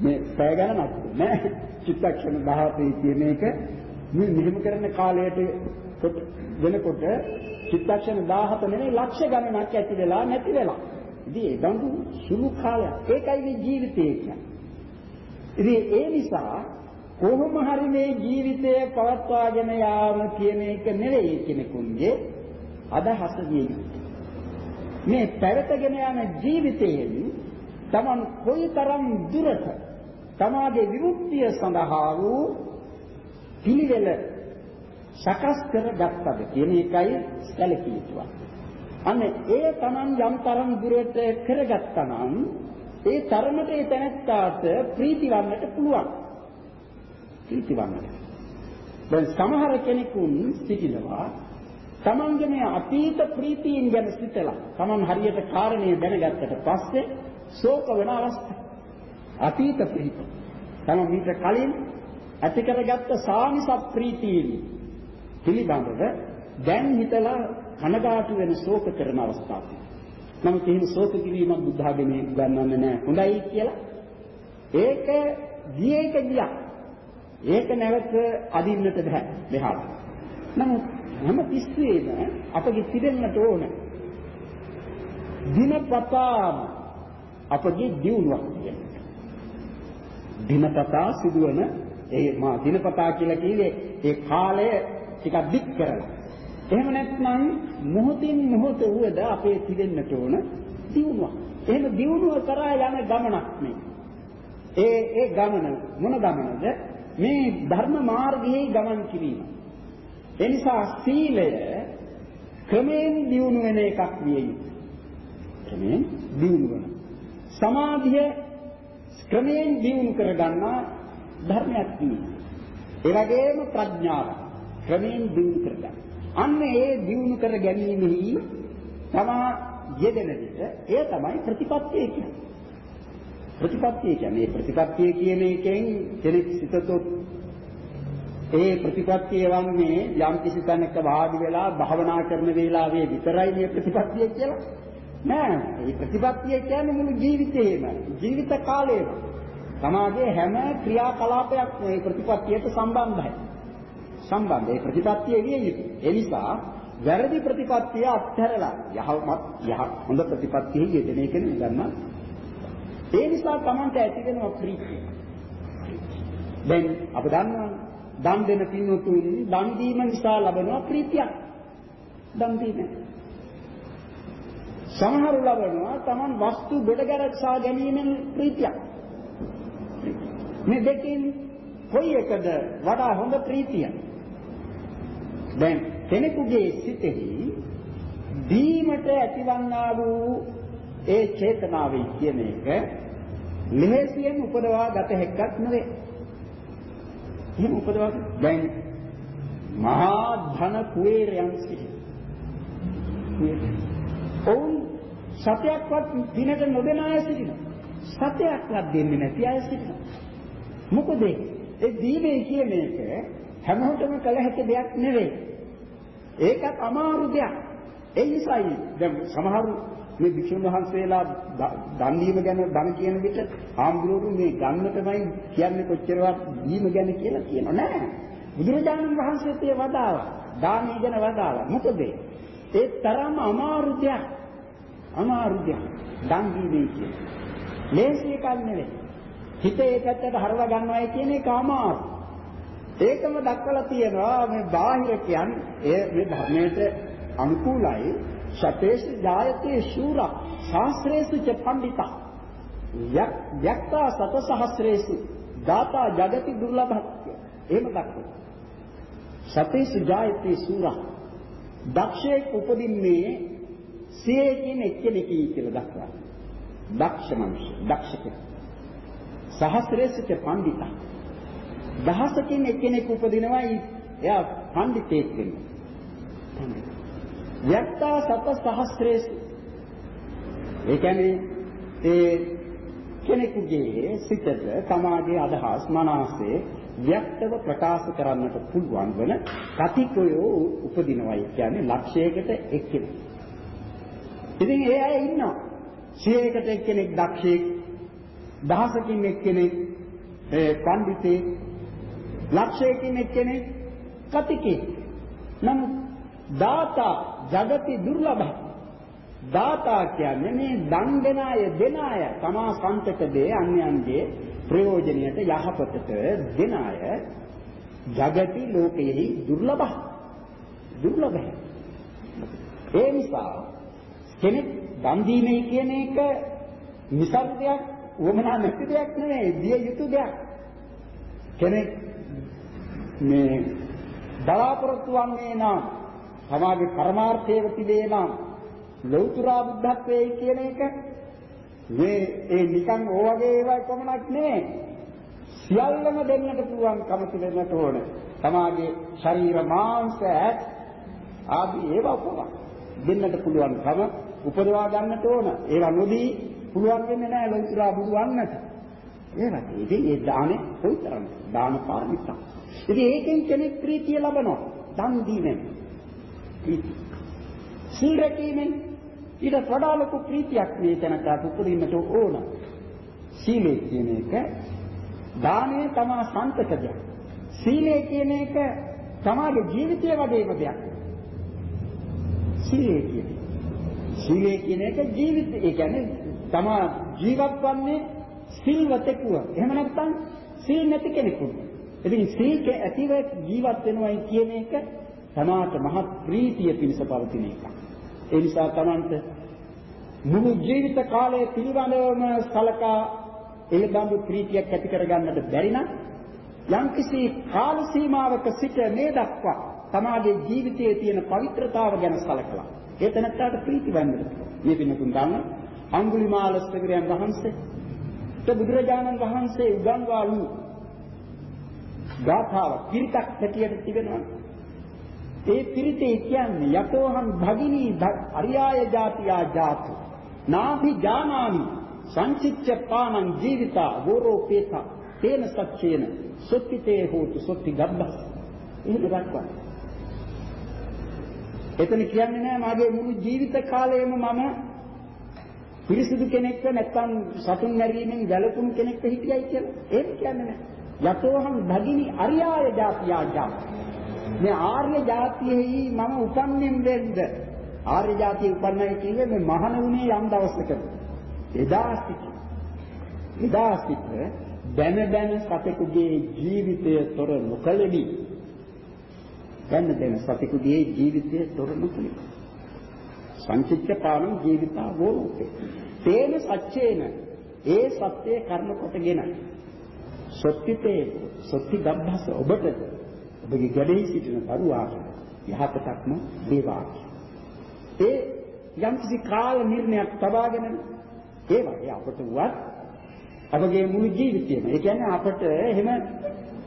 මේ පැය ගණනක් නෑ. චිත්තක්ෂණ 17 කියන එක මේ මෙහෙම කරන කාලයට වෙනකොට චිත්තක්ෂණ 17 නෙවෙයි ලක්ෂ ගණනක් ඇති වෙලා නැති වෙලා. ඉතින් ඒ බඳු සුළු කාලයක් ඒකයි මේ ජීවිතය කියන්නේ. ඉතින් ඒ නිසා කොහොම හරි මේ ජීවිතය පවත්වාගෙන යාම කියන එක නෙවෙයි කෙනෙකුගේ අදහස විය යුත්තේ. මේ පැවතගෙන යන ජීවිතයෙන් Taman කොයිතරම් දුරට තමාගේ විමුක්තිය සඳහා වූ පිළිවෙල සකස් කරගත්තද කියන එකයි සැලකිය යුතුයි. අන්න ඒ Taman යම් තරම් දුරට කරගත්තා නම් ඒ තරමට ඒ තැනත්තාට ප්‍රීති වන්නට පුළුවන්. ප්‍රීති වන්නට. දැන් සමහර කෙනෙකුන් සිටිනවා තමන්ගේ මේ අතීත ප්‍රීතියින් ගැන සිතලා තමන් හරියට කාරණේ දැනගත්තට පස්සේ ශෝක වෙන අවස්ථා. අතීත ප්‍රීති. තමන් මීට කලින් ඇති කරගත්ත සාමිස ප්‍රීතියින් පිළිබඳව දැන් හිතලා කනගාටු වෙන ශෝක කරන අවස්ථාවක්. නමුත් එහෙම ශෝක කිරීමක් බුද්ධ ආගමේ ගන්නන්නේ නැහැ. හොඳයි කියලා. ඒක ගියේක ගියා. ඒක නැවත අදින්නට බෑ මෙහාට. නමුත් හැම තිස්සෙම අපගේ තිබෙන්නට ඕන. දිනපතාම අපගේ දියුණුවක් කියන්නේ. දිනපතා සිදුවන ඒ මා දිනපතා කියලා කියන්නේ ඒ කාලය ටිකක් දික් කරලා එහෙම නැත්නම් මොහොතින් මොහොත වුවද අපේ තිබෙන්නට ඕන දියුණුවක්. එහෙම දියුණුව කරා යන ගමනක් මේ. ඒ ඒ ගමන මොන ගමනද? මේ ධර්ම මාර්ගයේ ගමන් කිරීම. ඒ නිසා සීලය ක්‍රමයෙන් දියුණු වෙන එකක් විය යුතුයි. ක්‍රමයෙන් දියුණු වෙන. සමාධිය ක්‍රමයෙන් දියුණු කරගන්නා ධර්මයක් නෙවෙයි. ඒ වගේම ප්‍රඥාව ක්‍රමයෙන් දියුණු කරගන්න. අන්න ඒ දියුණු කර ගැනීමෙහි තමා යෙදෙන විට එය තමයි ප්‍රතිපත්තිය කියන්නේ. ප්‍රතිපත්තිය කියන්නේ ප්‍රතිපත්තිය කියන එකෙන් කෙනෙක් සිතතොත් ඒ ප්‍රතිපත්තිය වන්නේ යම් කිසි තැනක වාඩි වෙලා භාවනා කරන වේලාවේ විතරයි මේ ප්‍රතිපත්තිය කියලා. නෑ මේ ප්‍රතිපත්තිය කියන්නේ මුළු ජීවිතේම ජීවිත කාලයම. සමාජයේ හැම ක්‍රියාකලාපයක්ම මේ ප්‍රතිපත්තියට සම්බන්ධයි. සම්බන්ධ. ඒ ප්‍රතිපත්තිය විය යුතුයි. ඒ නිසා වැරදි ප්‍රතිපත්තිය අත්හැරලා යහමත් යහ හොඳ ප්‍රතිපත්තියෙහි යෙදෙන එක නෙගන්න. ඒ නිසා Tamante ඇති වෙනවා ප්‍රීතිය. දැන් අප දන්නවා දන් දෙන පින්වතුන් දන් දීම නිසා ලබනවා ප්‍රීතියක්. දන් දීම. සමහරු ලබනවා Taman වස්තු ගොඩගැරසා ගැනීමෙන් ප්‍රීතියක්. මේ දෙකෙන් කොයි එකද වඩා හොඳ ප්‍රීතියක්? දැන් කෙනෙකුගේ සිතෙහි දීමට ඇතිවන්නා වූ ඒ චේතනාවේ කියන එක මෙහෙසියෙන් උපදවා ගත හැක්කක් නෙවේ. එහෙම උපදවා දැන් මහා ධන කුවේරයන් සිටි. ඔවුන් සතයක්වත් දිනට නොදෙන අය සිටිනවා. සතයක්වත් දෙන්නේ නැති අය සිටිනවා. මොකද ඒ දීමේ කියන එක හැමෝටම කළ හැකි දෙයක් නෙවෙයි. ඒකත් අමාරු දෙයක්. ඒ නිසායි දැන් සමහරු මේ භික්ෂුන් වහන්සේලා දන් දීම ගැන බණ කියන විට ආම්බුරු මේ ගන්නටමයි කියන්නේ කොච්චරවත් දීම ගැන කියලා කියනවා නෑ. බුදුරජාණන් වහන්සේත් ඒ වදාවා. දානීය ගැන වදාවා. මොකද ඒ තරම් අමාරු දෙයක්. අමාරු දෙයක්. දන් දීමේ කියන්නේ. ලේසි එකක් නෙවෙයි. හිත ඒ පැත්තට හරවා ගන්නවයි කියන එක අමාරු. ඒකම දක්වලා තියෙනවා මේ බාහිර කියන්නේ මේ ධර්මයට අනුකූලයි සතේෂ ජායතේ ශූර ශාස්ත්‍රේසු ච පණ්ඩිතා යක්තා සත සහස්‍රේසු දාතා జగති දුර්ලභත්‍ය එහෙම දක්වනවා. සතේෂ ජායතේ ශූර. දක්ෂයෙක් උපදින්නේ සියයකින් එක්කෙනෙකී කියලා දක්වනවා. දක්ෂ මිනිස් දක්ෂක සහස්‍රේසු ච පණ්ඩිතා දහසකින් එක්කෙනෙක් උපදිනවා එයා පඬිතෙක් වෙනවා. යත්තා සත සහස්‍රේසු ඒ කියන්නේ ඒ කෙනෙකුගේ සිතට තමාගේ අදහස් මනසේ ව්‍යක්තව ප්‍රකාශ කරන්නට පුළුවන් වන කතිකයෝ උපදිනවයි කියන්නේ ලක්ෂයකට එක්කෙනෙක්. ඉතින් ඒ අය ඉන්නවා. සියයකට එක්කෙනෙක් දක්ෂයෙක් දහසකින් එක්කෙනෙක් ඒ පඬිතෙක් ලක්ෂයකින් එක්කෙනෙක් කතිකේ. නමුත් දාතා జగති දුර්ලභයි. දාතා කියන්නේ මේ දන් දෙන අය දෙන අය තමා සම්පත දේ අන්‍යයන්ගේ ප්‍රයෝජනයට යහපතට දෙන අය జగති ලෝකයේ දුර්ලභයි. දුර්ලභයි. ඒ නිසා කෙනෙක් දන් දීමේ කියන එක නිසරු දෙයක් වමනා නැති දෙයක් නෙවෙයි දිය යුතු දෙයක්. කෙනෙක් මේ බලාපොරොත්තු වන්නේ නම් සමාජේ පරමාර්ථයේ තිබේ නම් ලෞතර බුද්ධත්වයේ කියන එක මේ ඒ නිකන් ඕ වගේ ඒවා කොමනක් නෙවෙයි සියල්ලම දෙන්නට පුළුවන් කම තිබෙන්නට ඕන. සමාජයේ ශරීර මාංශ ආදී ඒවා කොමක්? දෙන්නට පුළුවන් කම උපදවා ගන්නට ඕන. ඒවා නොදී පුළුවන් වෙන්නේ නැහැ ලෞතර බුදු වන්නට. ඒවත් ඉතින් ඒ දානේ කොයිතරම් දාන පාරමිතා. ඉතින් ඒකෙන් කෙනෙක් ප්‍රීතිය ලබනවා. දන් දීමෙන්. ප්‍රීතිය. සීල් රැකීමෙන් ඊට වඩා ලොකු ප්‍රීතියක් මේ තැනට උපදින්නට ඕන. සීලය කියන එක දානය තමා සන්තකද. සීලය කියන එක තමාගේ ජීවිතය වගේම දෙයක්. සීලය කියන්නේ සීලය කියන එක ජීවිතය. ඒ කියන්නේ තමා ජීවත් වන්නේ සිල්වතෙකුව. එහෙම නැත්නම් සීල් නැති කෙනෙකුට. ඉතින් සීක ඇතිව ජීවත් වෙනවයි කියන එක තමාට මහත් ප්‍රීතිය පිණිස පවතින එකක්. ඒ නිසා තමන්ට මුළු ජීවිත කාලය පිළිබඳවම සලකා ඒ බඳු ප්‍රීතියක් ඇති කරගන්නට බැරි නම් යම්කිසි කාල සීමාවක සිට මේ දක්වා තමාගේ ජීවිතයේ තියෙන පවිත්‍රතාව ගැන සලකලා ඒ තැනට ප්‍රීති වෙන්නට මේ පින්නතුන් ගන්න අඟුලිමාල ස්තවිරයන් වහන්සේ බුදුරජාණන් වහන්සේ උගන්වාලු ගාථාව පිරිතක් හැටියට තිබෙනවා. ඒ පිරිතේ කියන්නේ යතෝහං භගිනී අරියාය ජාතියා ජාතු. නාභි ජානාමි සංචිච්ඡ පානං ජීවිතා වෝරෝපේත තේන සච්චේන සොත්තිතේ හෝතු සොත්ති ගබ්බස්. එහෙම දක්වනවා. එතන කියන්නේ නෑ මාගේ මුළු ජීවිත කාලයම මම පිරිසිදු කෙනෙක්ව නැත්තම් සතුන් මැරීමෙන් වැළකුණු කෙනෙක්ව හිටියයි කියලා. ඒක කියන්නේ නෑ. යතෝහං භගිනි අරියාය ජාතියා ජාත. මේ ආර්ය ජාතියෙහි මම උපන්නෙන් වෙද්ද ආර්ය ජාතිය උපන්නයි කියන්නේ මේ මහණ වුණේ යම් දවසකද. එදා සිට එදා සිට දැන දැන සතෙකුගේ ජීවිතය තොර නොකළෙමි. දැන දැන සතෙකුගේ ජීවිතය තොර නොකළෙමි. සංචිත්ත පානං ජීවිතා වෝපේ. තේන සච්චේන ඒ සත්‍යය කර්ම කොටගෙන සොත්තිතේ සොත්ති ගබ්බස ඔබට ඔබගේ ගැඩෙහි සිටින දරුවාට යහපතක්ම වේවා. ඒ යම් කිසි කාල නිර්ණයක් තබාගෙන ඒ වගේ අපට වුවත් අපගේ මුළු ජීවිතේම ඒ කියන්නේ අපට එහෙම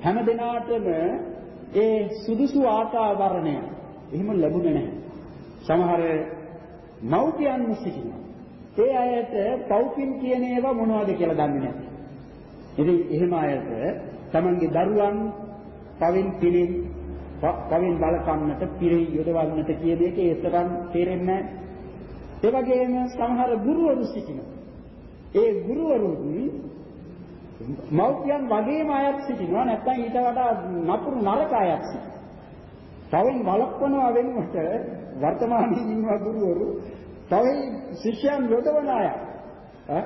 හැම දිනාටම ඒ සුදුසු ආකාරවරණය එහෙම ලැබුණේ නැහැ. සමහර මව්පියන් සිටිනවා. ඒ අයට පව්පින් කියන ඒවා මොනවද කියලා දන්නේ නැහැ. ඉතින් එහෙම අයට තමන්ගේ දරුවන් පවින් පිළින් පවින් බලකන්නට පිරි යොදවන්නට කියන එක ඒ තරම් තේරෙන්නේ නැහැ. ඒ වගේම සමහර ගුරුවරු සිටිනවා. ඒ ගුරුවරුන් මෞපියන් වගේම අයත් සිටිනවා නැත්නම් ඊට වඩා නපුරු නරක අයත් සිටිනවා. තවින් වළක්වනවා වෙනුවට වර්තමානයේ ඉන්න ගුරුවරු තව ශිෂ්‍යයන් යොදවන අය ඈ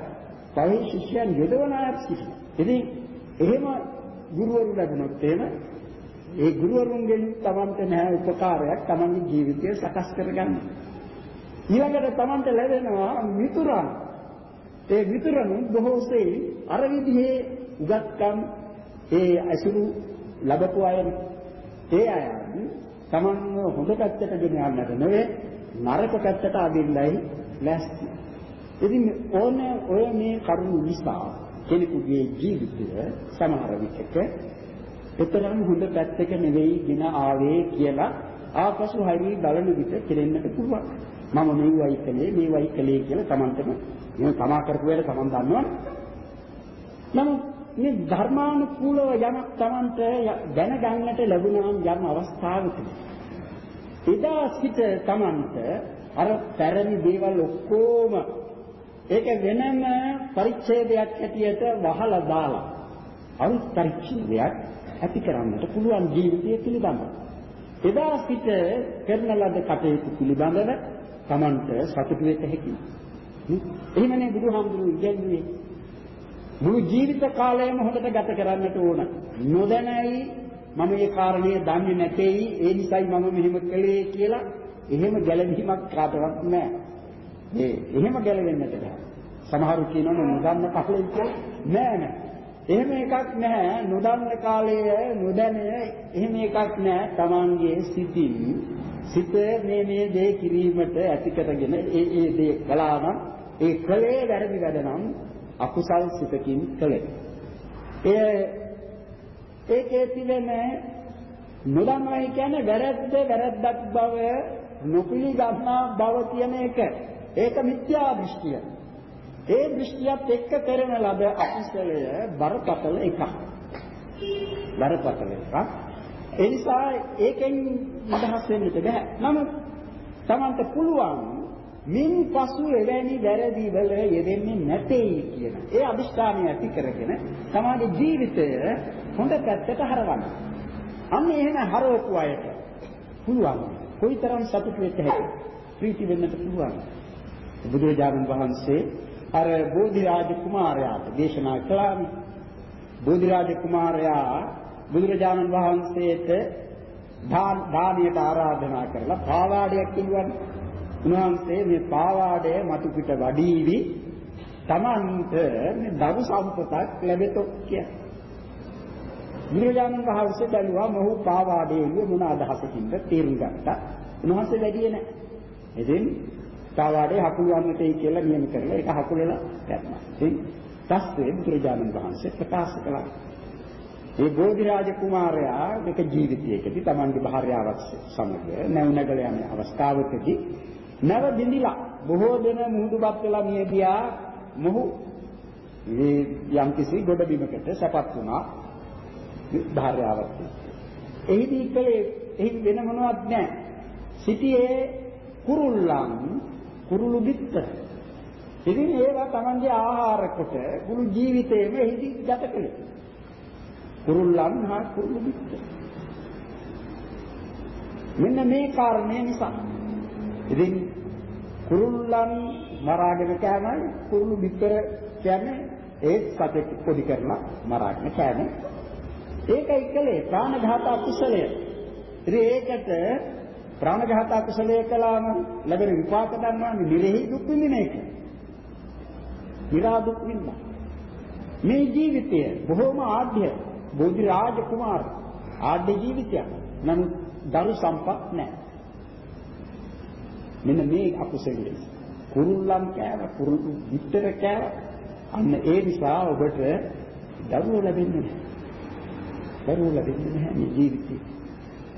තව ශිෂ්‍යයන් යොදවන අයත් සිටිනවා. ඉතින් එහෙම ගුරුවරු ලැබුණොත් එහෙම ඒ ගුරුවරුන්ගෙන් තමන්ට නැහැ උපකාරයක් තමන්ගේ ජීවිතය සකස් කරගන්න. ඊළඟට තමන්ට ලැබෙනවා මිතුරන්. ඒ මිතුරන් බොහෝසේ අර විදිහේ උගත්කම් ඒ අසුරු ලැබපු අය ඒ අය තමන්ව හොඳ පැත්තට ගෙන යන්නට නෙවෙයි නරක පැත්තට අදින්නයි ලැස්ති. ඉතින් ඕන ඔය මේ කරුණු නිසා කෙනෙකුගේ ජීවිතය සමහර විටක එතරම් හොඳ පැත්තක නෙවෙයි ගෙන ආවේ කියලා ආපසු හරි බලන විට කෙරෙන්නට පුළුවන්. මම මේවයි කලේ මේවයි කලේ කියලා Tamanටම මේ තමා කරපු වැඩ Taman දන්නවනේ. නමුත් මේ ධර්මානුකූලව යමක් Tamanට දැනගන්නට ලැබුණාම යම් අවස්ථාවකදී එදා සිට Tamanට අර පැරණි දේවල් ඔක්කොම ඒක වෙනම පරිච්ඡේදයක් ඇටියට වහලා දාලා අලුත් පරිච්ඡේදයක් ඇති කරන්නට පුළුවන් ජීවිතය පිළිබඳව. එදා සිට කරන ලද කටයුතු පිළිබඳව Tamanට සතුටු වෙත හැකියි. එහෙමනේ බුදුහාමුදුරුවෝ ඉගැන්වුවේ. මුළු ජීවිත කාලයම හොඳට ගත කරන්නට ඕන. නොදැනයි මම මේ කාරණේ දන්නේ නැtei ඒ නිසයි මම මෙහෙම කළේ කියලා එහෙම ගැළවීමක් කාටවත් නැහැ. මේ එහෙම ගැලවෙන්නට බෑ. සමහරු කියනවා නොදන්න කපලෙන් කියලා නෑ නෑ. එහෙම එකක් නැහැ. නොදන්න කාලයේ නොදැන එහෙම එකක් නැහැ. Tamange සිතින් සිත මේ මේ දේ කිරීමට ඇති කරගෙන ඒ ඒ දේ කළා නම් ඒ කලේ වැරදි වැඩ නම් අකුසල් සිතකින් කළේ. ඒ ඒකේ තිබෙන නොදන්නවා කියන්නේ වැරද්ද වැරද්දක් බව නොපිළිගන්නා බව කියන එක. ඒක මිත්‍යා දෘෂ්ටිය. ඒ දෘෂ්ටියත් එක්ක කරන ලද අකුසලය බරපතල එකක්. බරපතල එකක්. ඒ නිසා ඒකෙන් නිදහස් වෙන්නට බෑ. නමුත් Tamanta පුළුවන් මින් පසු එවැනි වැරදි වල යෙදෙන්නේ නැtei කියන ඒ අදිෂ්ඨානය ඇති කරගෙන තමාගේ ජීවිතය හොඳ පැත්තට හරවන්න. අන්න එහෙම හරවපු අයට පුළුවන් කොයිතරම් සතුට වෙන්න හැකිද? ප්‍රීති වෙන්නට පුළුවන්. බුදුරජාණන් වහන්සේ අර බෝධිරාජ කුමාරයාට දේශනා කළානේ. බෝධිරාජ කුමාරයා බුදුරජාණන් වහන්සේට දානියට ආරාධනා කරලා පාවාඩයක් කිව්වනේ. උන්වහන්සේ මේ පාවාඩය මතු පිට වඩීවි තමන්ට මේ දරු සම්පතක් ලැබෙතොත් කියලා. බුදුරජාණන් වහන්සේ බැලුවා මොහු පාවාඩයේ මොන අදහසකින්ද තේරුම් ගත්තා. උන්වහන්සේ වැඩියේ නැහැ. ඉතින් පාවාඩේ හකුලවන්නටයි කියලා නියම කරලා ඒක හකුලලා යනවා. ඉතින් පස්සේ බුදුරජාණන් වහන්සේ ප්‍රකාශ කළා. මේ බෝධිරාජ කුමාරයා එක ජීවිතයකදී Tamanගේ භාර්යාවත් සමග නැවුනගල යන අවස්ථාවකදී නැව දිඳිලා බොහෝ දෙන මුහුදුපත් වෙලා මිය ගියා මොහු මේ යම්කිසි ගොඩ බිමකට සැපත් වුණා භාර්යාවත් එහිදී කලේ එහි වෙන මොනවත් නැහැ සිටියේ කුරුල්ලන් කුරුළු බිත්තර. ඉතින් ඒවා Tamange ආහාර කොට මුළු ජීවිතේම එහිදී ගත කළේ. කුරුල්ලන් හා කුරුළු බිත්තර. මෙන්න මේ කාරණේ නිසා. ඉතින් කුරුල්ලන් මරාගෙන කෑමයි කුරුළු බිත්තර කියන්නේ ඒ සතෙක් පොඩි කරලා මරාගෙන කෑම. ඒකයි කලේ ප්‍රාණඝාත අකුසලය. ඉතින් ඒකට ප්‍රාණඝාත කුසලයේ කළාම ලැබෙන විපාක දන්නවනේ නිරෙහි දුක් විඳින එක. නිරා දුක් විඳින. මේ ජීවිතය බොහොම ආඩ්‍ය බෝධි රාජ කුමාර ආඩ්‍ය ජීවිතයක්. නමුත් දරු සම්පත් නැහැ. මෙන්න මේ අකුසලයේ කුරුල්ලම් කෑව කුරුළු විතර කෑව අන්න ඒ නිසා ඔබට දරුවෝ ලැබෙන්නේ නැහැ. දරුවෝ ලැබෙන්නේ නැහැ මේ ජීවිතේ.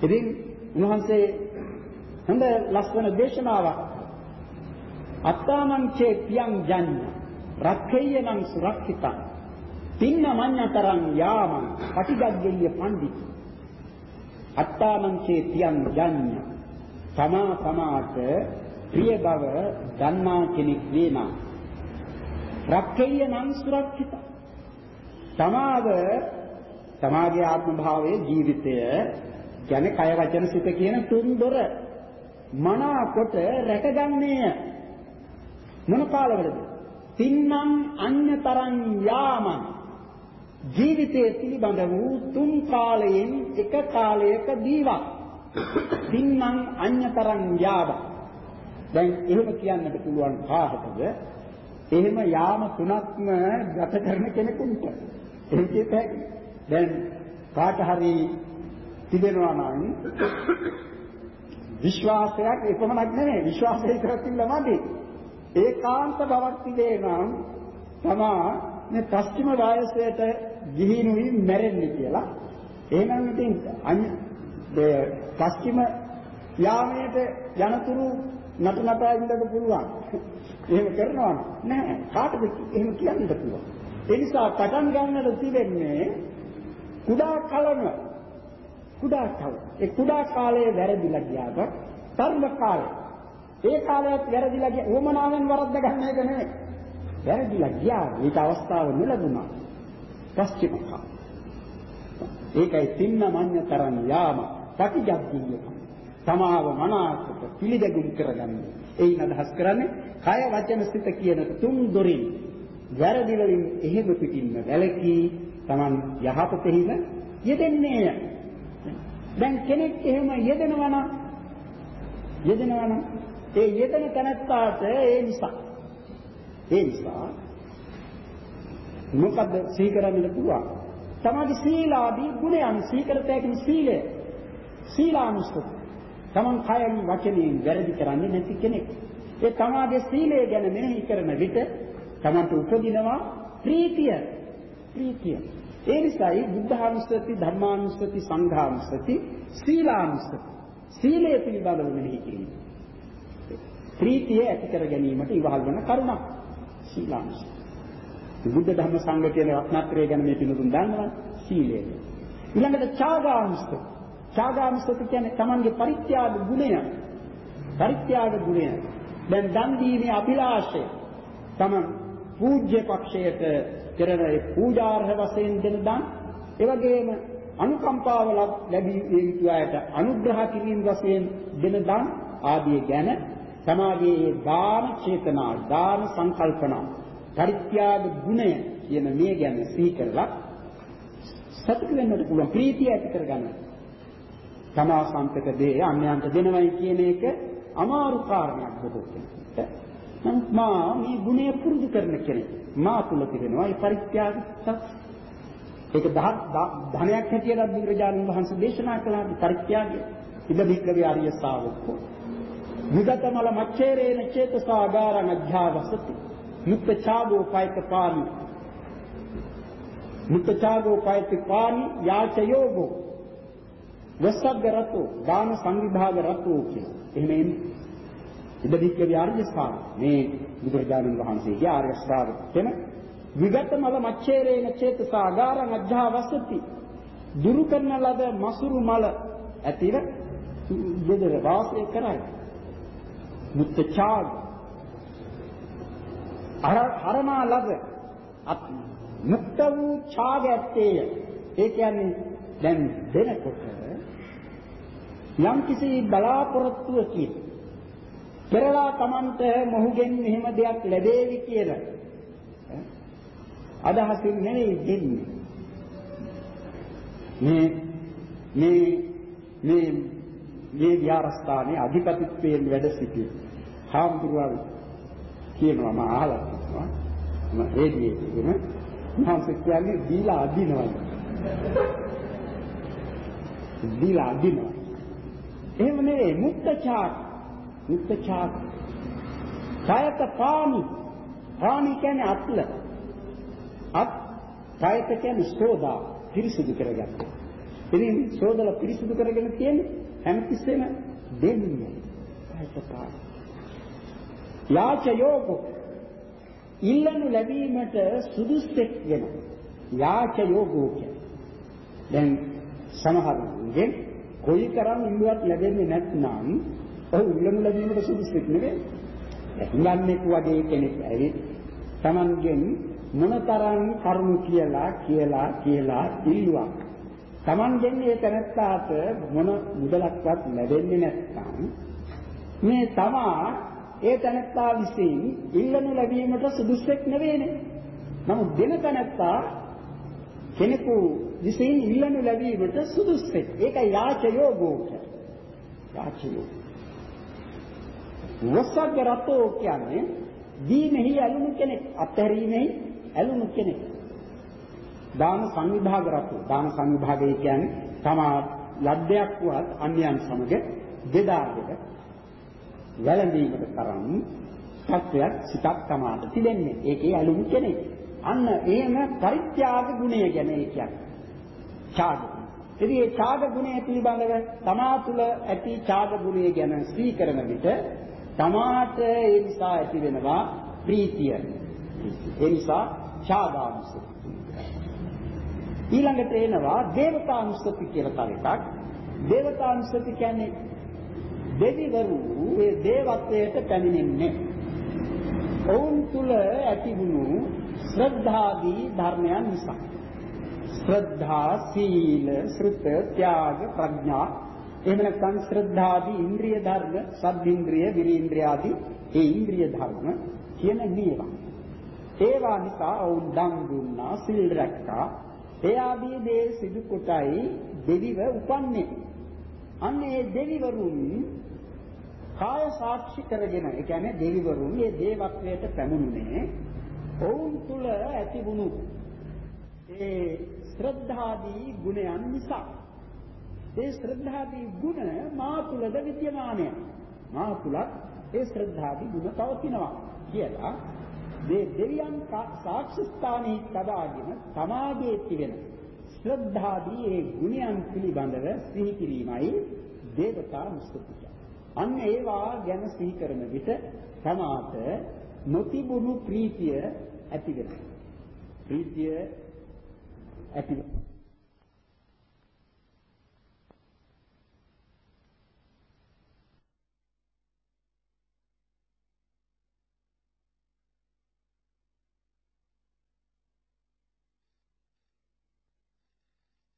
ඉතින් උන්වහන්සේ හොඳ ලස්සන දේශනාවක්. අත්තානං චේ පියං ජඤ්ඤ රක්ඛේයනං සුරක්ෂිතං. තින්න මඤ්ඤතරං යාමං. පටිගග්ගෙය්‍ය පණ්ඩිත. අත්තානං චේ පියං ජඤ්ඤ තමා තමාට ප්‍රිය බව දන්නා කෙනෙක් වේනා. රක්ඛේයනං සුරක්ෂිතං. තමාව තමාගේ ආත්ම භාවයේ ජීවිතය කියන්නේ කය වචන සිත කියන තුන් දොර මනාකොට රැකගන්නේය මොන කාලවලද තින්නම් අඤ්‍යතරං යාමං ජීවිතයේ පිළිබඳ වූ තුන් කාලයෙන් එක කාලයක දීවා. තින්නම් අඤ්‍යතරං යාව. දැන් එහෙම කියන්නට පුළුවන් කාටද? එහෙම යාම තුනක්ම ගත කරන කෙනෙකුට. එහෙම කියත හැකි. දැන් කාට හරි තිබෙනවා නම් විශ්වාසයක් එපමණක් නෙමෙයි විශ්වාසය විතරක් ඉන්නවදී. ඒකාන්ත බවක් තිබේනම් තමා මේ පස්චිම වායසයට ගිහිනුයි මැරෙන්නේ කියලා. එහෙනම් ඉතින් අන්‍ය පස්චිම යාමයට යනතුරු නතු නටා ඉන්නට පුළුවන්. එහෙම කරනවා නෑ. කාටද එහෙම කියන්නද පුළුවන්. ඒ නිසා පටන් ගන්නට තිබෙන්නේ කුඩා කලම කුඩා කල. ඒ කුඩා කාලයේ වැරදිලා ගියාට තරුණ කාලේ. ඒ කාලයත් වැරදිලා ගිය උවමනාවෙන් වරද්ද ගන්න එක නෙමෙයි. වැරදිලා ගියා. ඒක අවස්ථාව නෙලුණා. පස්චිම කාල. ඒකයි තින්න මඤ්ඤ තරන් යාම පටිජග්ගිය. තමාව මනාකොට පිළිදෙගුම් කරගන්නේ. එයින් අදහස් කරන්නේ කය වචන සිත කියන තුන් දොරින් වැරදි වලින් එහෙම පිටින්ම වැළකී Taman යහපතෙහිම යෙදෙන්නේය. දැන් කෙනෙක් එහෙම යෙදෙනවා නම් යෙදෙනවා නම් ඒ යෙදෙන තැනත්තාට ඒ නිසා. ඒ නිසා මොකද සීකරන්න පුළුවන්? තමගේ සීලාදී ගුණයන් සීකරත හැකි සීලය. සීලානුස්සති තමන් කයෙන් වචනයෙන් වැරදි කරන්නේ නැති කෙනෙක්. ඒ තමාගේ සීලය ගැන මෙනෙහි කරන විට තමන්ට උපදිනවා ප්‍රීතිය. ප්‍රීතිය. ඒ නිසායි බුද්ධානුස්සති ධර්මානුස්සති සංඝානුස්සති සීලානුස්සති. සීලය පිළිබඳව මෙනෙහි කිරීම. ප්‍රීතිය ඇති කර ගැනීමට ඉවහල් වන කරුණක්. සීලානුස්සති. බුද්ධ ධර්ම සංඝ කියන රත්නත්‍රය ගැන මේ පිළිතුරු දන්නවා සීලය. ඊළඟට ඡාගානුස්සති ඡාගානුස්සති කියන්නේ තමන්ගේ පරිත්‍යාග ගුණය. පරිත්‍යාග ගුණය. දැන් දන් දීමේ අභිලාෂය. තමන් පූජ්‍ය පක්ෂයට කරන ඒ පූජාර්හ වශයෙන් දෙන දන් ඒ වගේම අනුකම්පාව ලැබී යුතු අයට අනුග්‍රහ කිරීම වශයෙන් දෙන දන් ආදී ගැන සමාගයේ දාන චේතනා දාන සංකල්පනා පරිත්‍යාග ගුණය කියන මේ ගැන සිහි කරලා සතුට වෙන්නට පුළුවන් ප්‍රීතිය ඇති කරගන්න. තමා සම්පත දේ අන්‍යයන්ට දෙනවයි කියන එක අමාරු කාරණයක් බොහෝ කෙනෙකුට. නමුත් මා මේ ගුණය පුරුදු කරන කෙනෙක්. මා තුල තිබෙනවා ඒ පරිත්‍යාග ඒක ධනයක් හැටියට බුදුරජාණන් වහන්සේ දේශනා කළා පරිත්‍යාගය. ඉද වික්‍රේ ආර්ය ශාවකෝ. විගතමල මච්චේරේන චේතසාගාරං අධ්‍යාවසති. මුත්තචාගෝ පයිත පානි. මුත්තචාගෝ පයිත පානි යාචයෝගෝ. වස්සග්ග රතෝ දාන සංවිභාග රතෝ කියන. එහෙම එන්නේ. ඉද වික්‍රේ ආර්ය ශාවකෝ. මේ බුදුරජාණන් වහන්සේගේ ආර්ය ශ්‍රාවක කෙන විගත මල මච්චේරේන චේතසාගාරං අධ්‍යාවසති දුරු කරන ලද මසුරු මල ඇතිර දෙදර වාසය කරයි. මුත්තචාග. අර හරමා ලද මුක්ත වූ ඡාග ඇත්තේය. ඒ කියන්නේ දැන් දෙනකොට යම් කිසි බලාපොරොත්තුවකින් පෙරලා Tamanට මොහුගෙන් මෙහෙම දෙයක් ලැබේවි කියලා. අදහසින් නෙවෙයි දෙන්නේ. මේ මේ මේ මේ විහාරස්ථානයේ අධිපතිත්වයෙන් වැඩ සිටි හාමුදුරුවෝ කියනවා මම අහලා තියෙනවා. මම රේඩියේ කියන මම කියන්නේ දීලා අදිනවා. දීලා අදිනවා. එහෙම නෙවෙයි මුක්තචාර නිත්‍යචාක. කායත පානි. පානි කියන්නේ අත්ල. අත් කායත කියන්නේ සෝදා පිරිසිදු කරගන්න. ඉතින් සෝදලා පිරිසිදු කරගෙන තියෙන්නේ හැමතිස්සෙම දෙන්නේ. කායත පානි. යාච යෝගෝ ඉල්ලනු ලැබීමට සුදුස්සෙක් වෙන යාච යෝගෝ කියන්නේ. දැන් සමහරුන්ගෙන් කොයිතරම් ඉල්ලුවක් ලැබෙන්නේ නැත්නම් ඔහු ඉල්ලමු ලැබීමට සුදුසුෙක් නෙවෙයි. හිඟන්නේක වගේ කෙනෙක් ඇවිත් Tamanගෙන් මොනතරම් කරුණු කියලා කියලා කියලා ඉල්ලුවා. Tamanගෙන් මේ තැනත්තාට මොන මුදලක්වත් ලැබෙන්නේ නැත්නම් මේ තමා ඒ තැනත්තා විසින් ඉල්ලනු ලැබීමට සුදුසුෙක් නෙවෙයිනේ. නමුත් දෙන තැනත්තා කෙනෙකු විසින් ඉල්ලනු ලැබීමට සුදුස්සෙක්. ඒකයි යාචයෝ ගෝක. යාචයෝ. වසග්ග රතෝ කියන්නේ දීමෙහි ඇලුණු කෙනෙක්, අත්හැරීමෙහි ඇලුණු කෙනෙක්. දාන සංවිභාග රතෝ. දාන සංවිභාගය කියන්නේ තමා ලද්දයක් වත් අන්‍යයන් සමග බෙදාගෙන වැළඳීමට තරම් සත්‍යයක් සිතක් තමාට තිබෙන්නේ. ඒකේ ඇලුම් කෙනෙක්. අන්න එහෙම පරිත්‍යාග ගුණය ගැන ඒ කියන්නේ. ඡාග. ඉතින් මේ ඡාග ගුණය පිළිබඳව තමා තුළ ඇති ඡාග ගුණය ගැන ස්ත්‍රී කරන විට තමාට ඒ නිසා ඇති වෙනවා ප්‍රීතිය. ඒ නිසා ඡාගාංශ. ඊළඟට එනවා දේවතාංශති කියලා තව එකක්. දේවතාංශති කියන්නේ දෙවිවරු ඒ දේවත්වයට පැමිණෙන්නේ. ඔවුන් තුල ඇතිවුණු ශ්‍රද්ධාදී ධර්මයන් නිසා. ශ්‍රද්ධා, සීල, ශ්‍රුත, ත්‍යාග, ප්‍රඥා එහෙම නැත්නම් ශ්‍රද්ධාදී ඉන්ද්‍රිය ධර්ම, සද්ධින්ද්‍රිය, විරීන්ද්‍රිය ආදී ඒ ඉන්ද්‍රිය ධර්ම කියන මේවා. ඒවා නිසා ඔවුන් දන් දුන්නා, සිල් රැක්කා. ඒ ආදී දේ සිදු කොටයි දෙවිව උපන්නේ. අන්න ඒ දෙවිවරුන් කාය සාක්ෂි කරගෙන ඒ කියන්නේ දෙවිවරුන් මේ දේවත්වයට පැමුණුනේ ඔවුන් තුල ඇතිවුණු ඒ ශ්‍රද්ධාදී ගුණයන් නිසා ඒ ශ්‍රද්ධාදී ගුණ මා තුලද විද්‍යමානය මා තුලත් ඒ ශ්‍රද්ධාදී ගුණ පවතිනවා කියලා මේ දෙවියන් සාක්ෂි ස්ථානයේ තබාගෙන සමාගයේ තිබෙන ශ්‍රද්ධාදී ඒ ගුණයන් පිළිබඳව සිහි කිරීමයි දේවතා මුස්තුතිය අන්න ඒවා ගැන සිහි කරන විට තමාට නොතිබුණු ප්‍රීතිය ඇති වෙනවා. ප්‍රීතිය ඇති වෙනවා.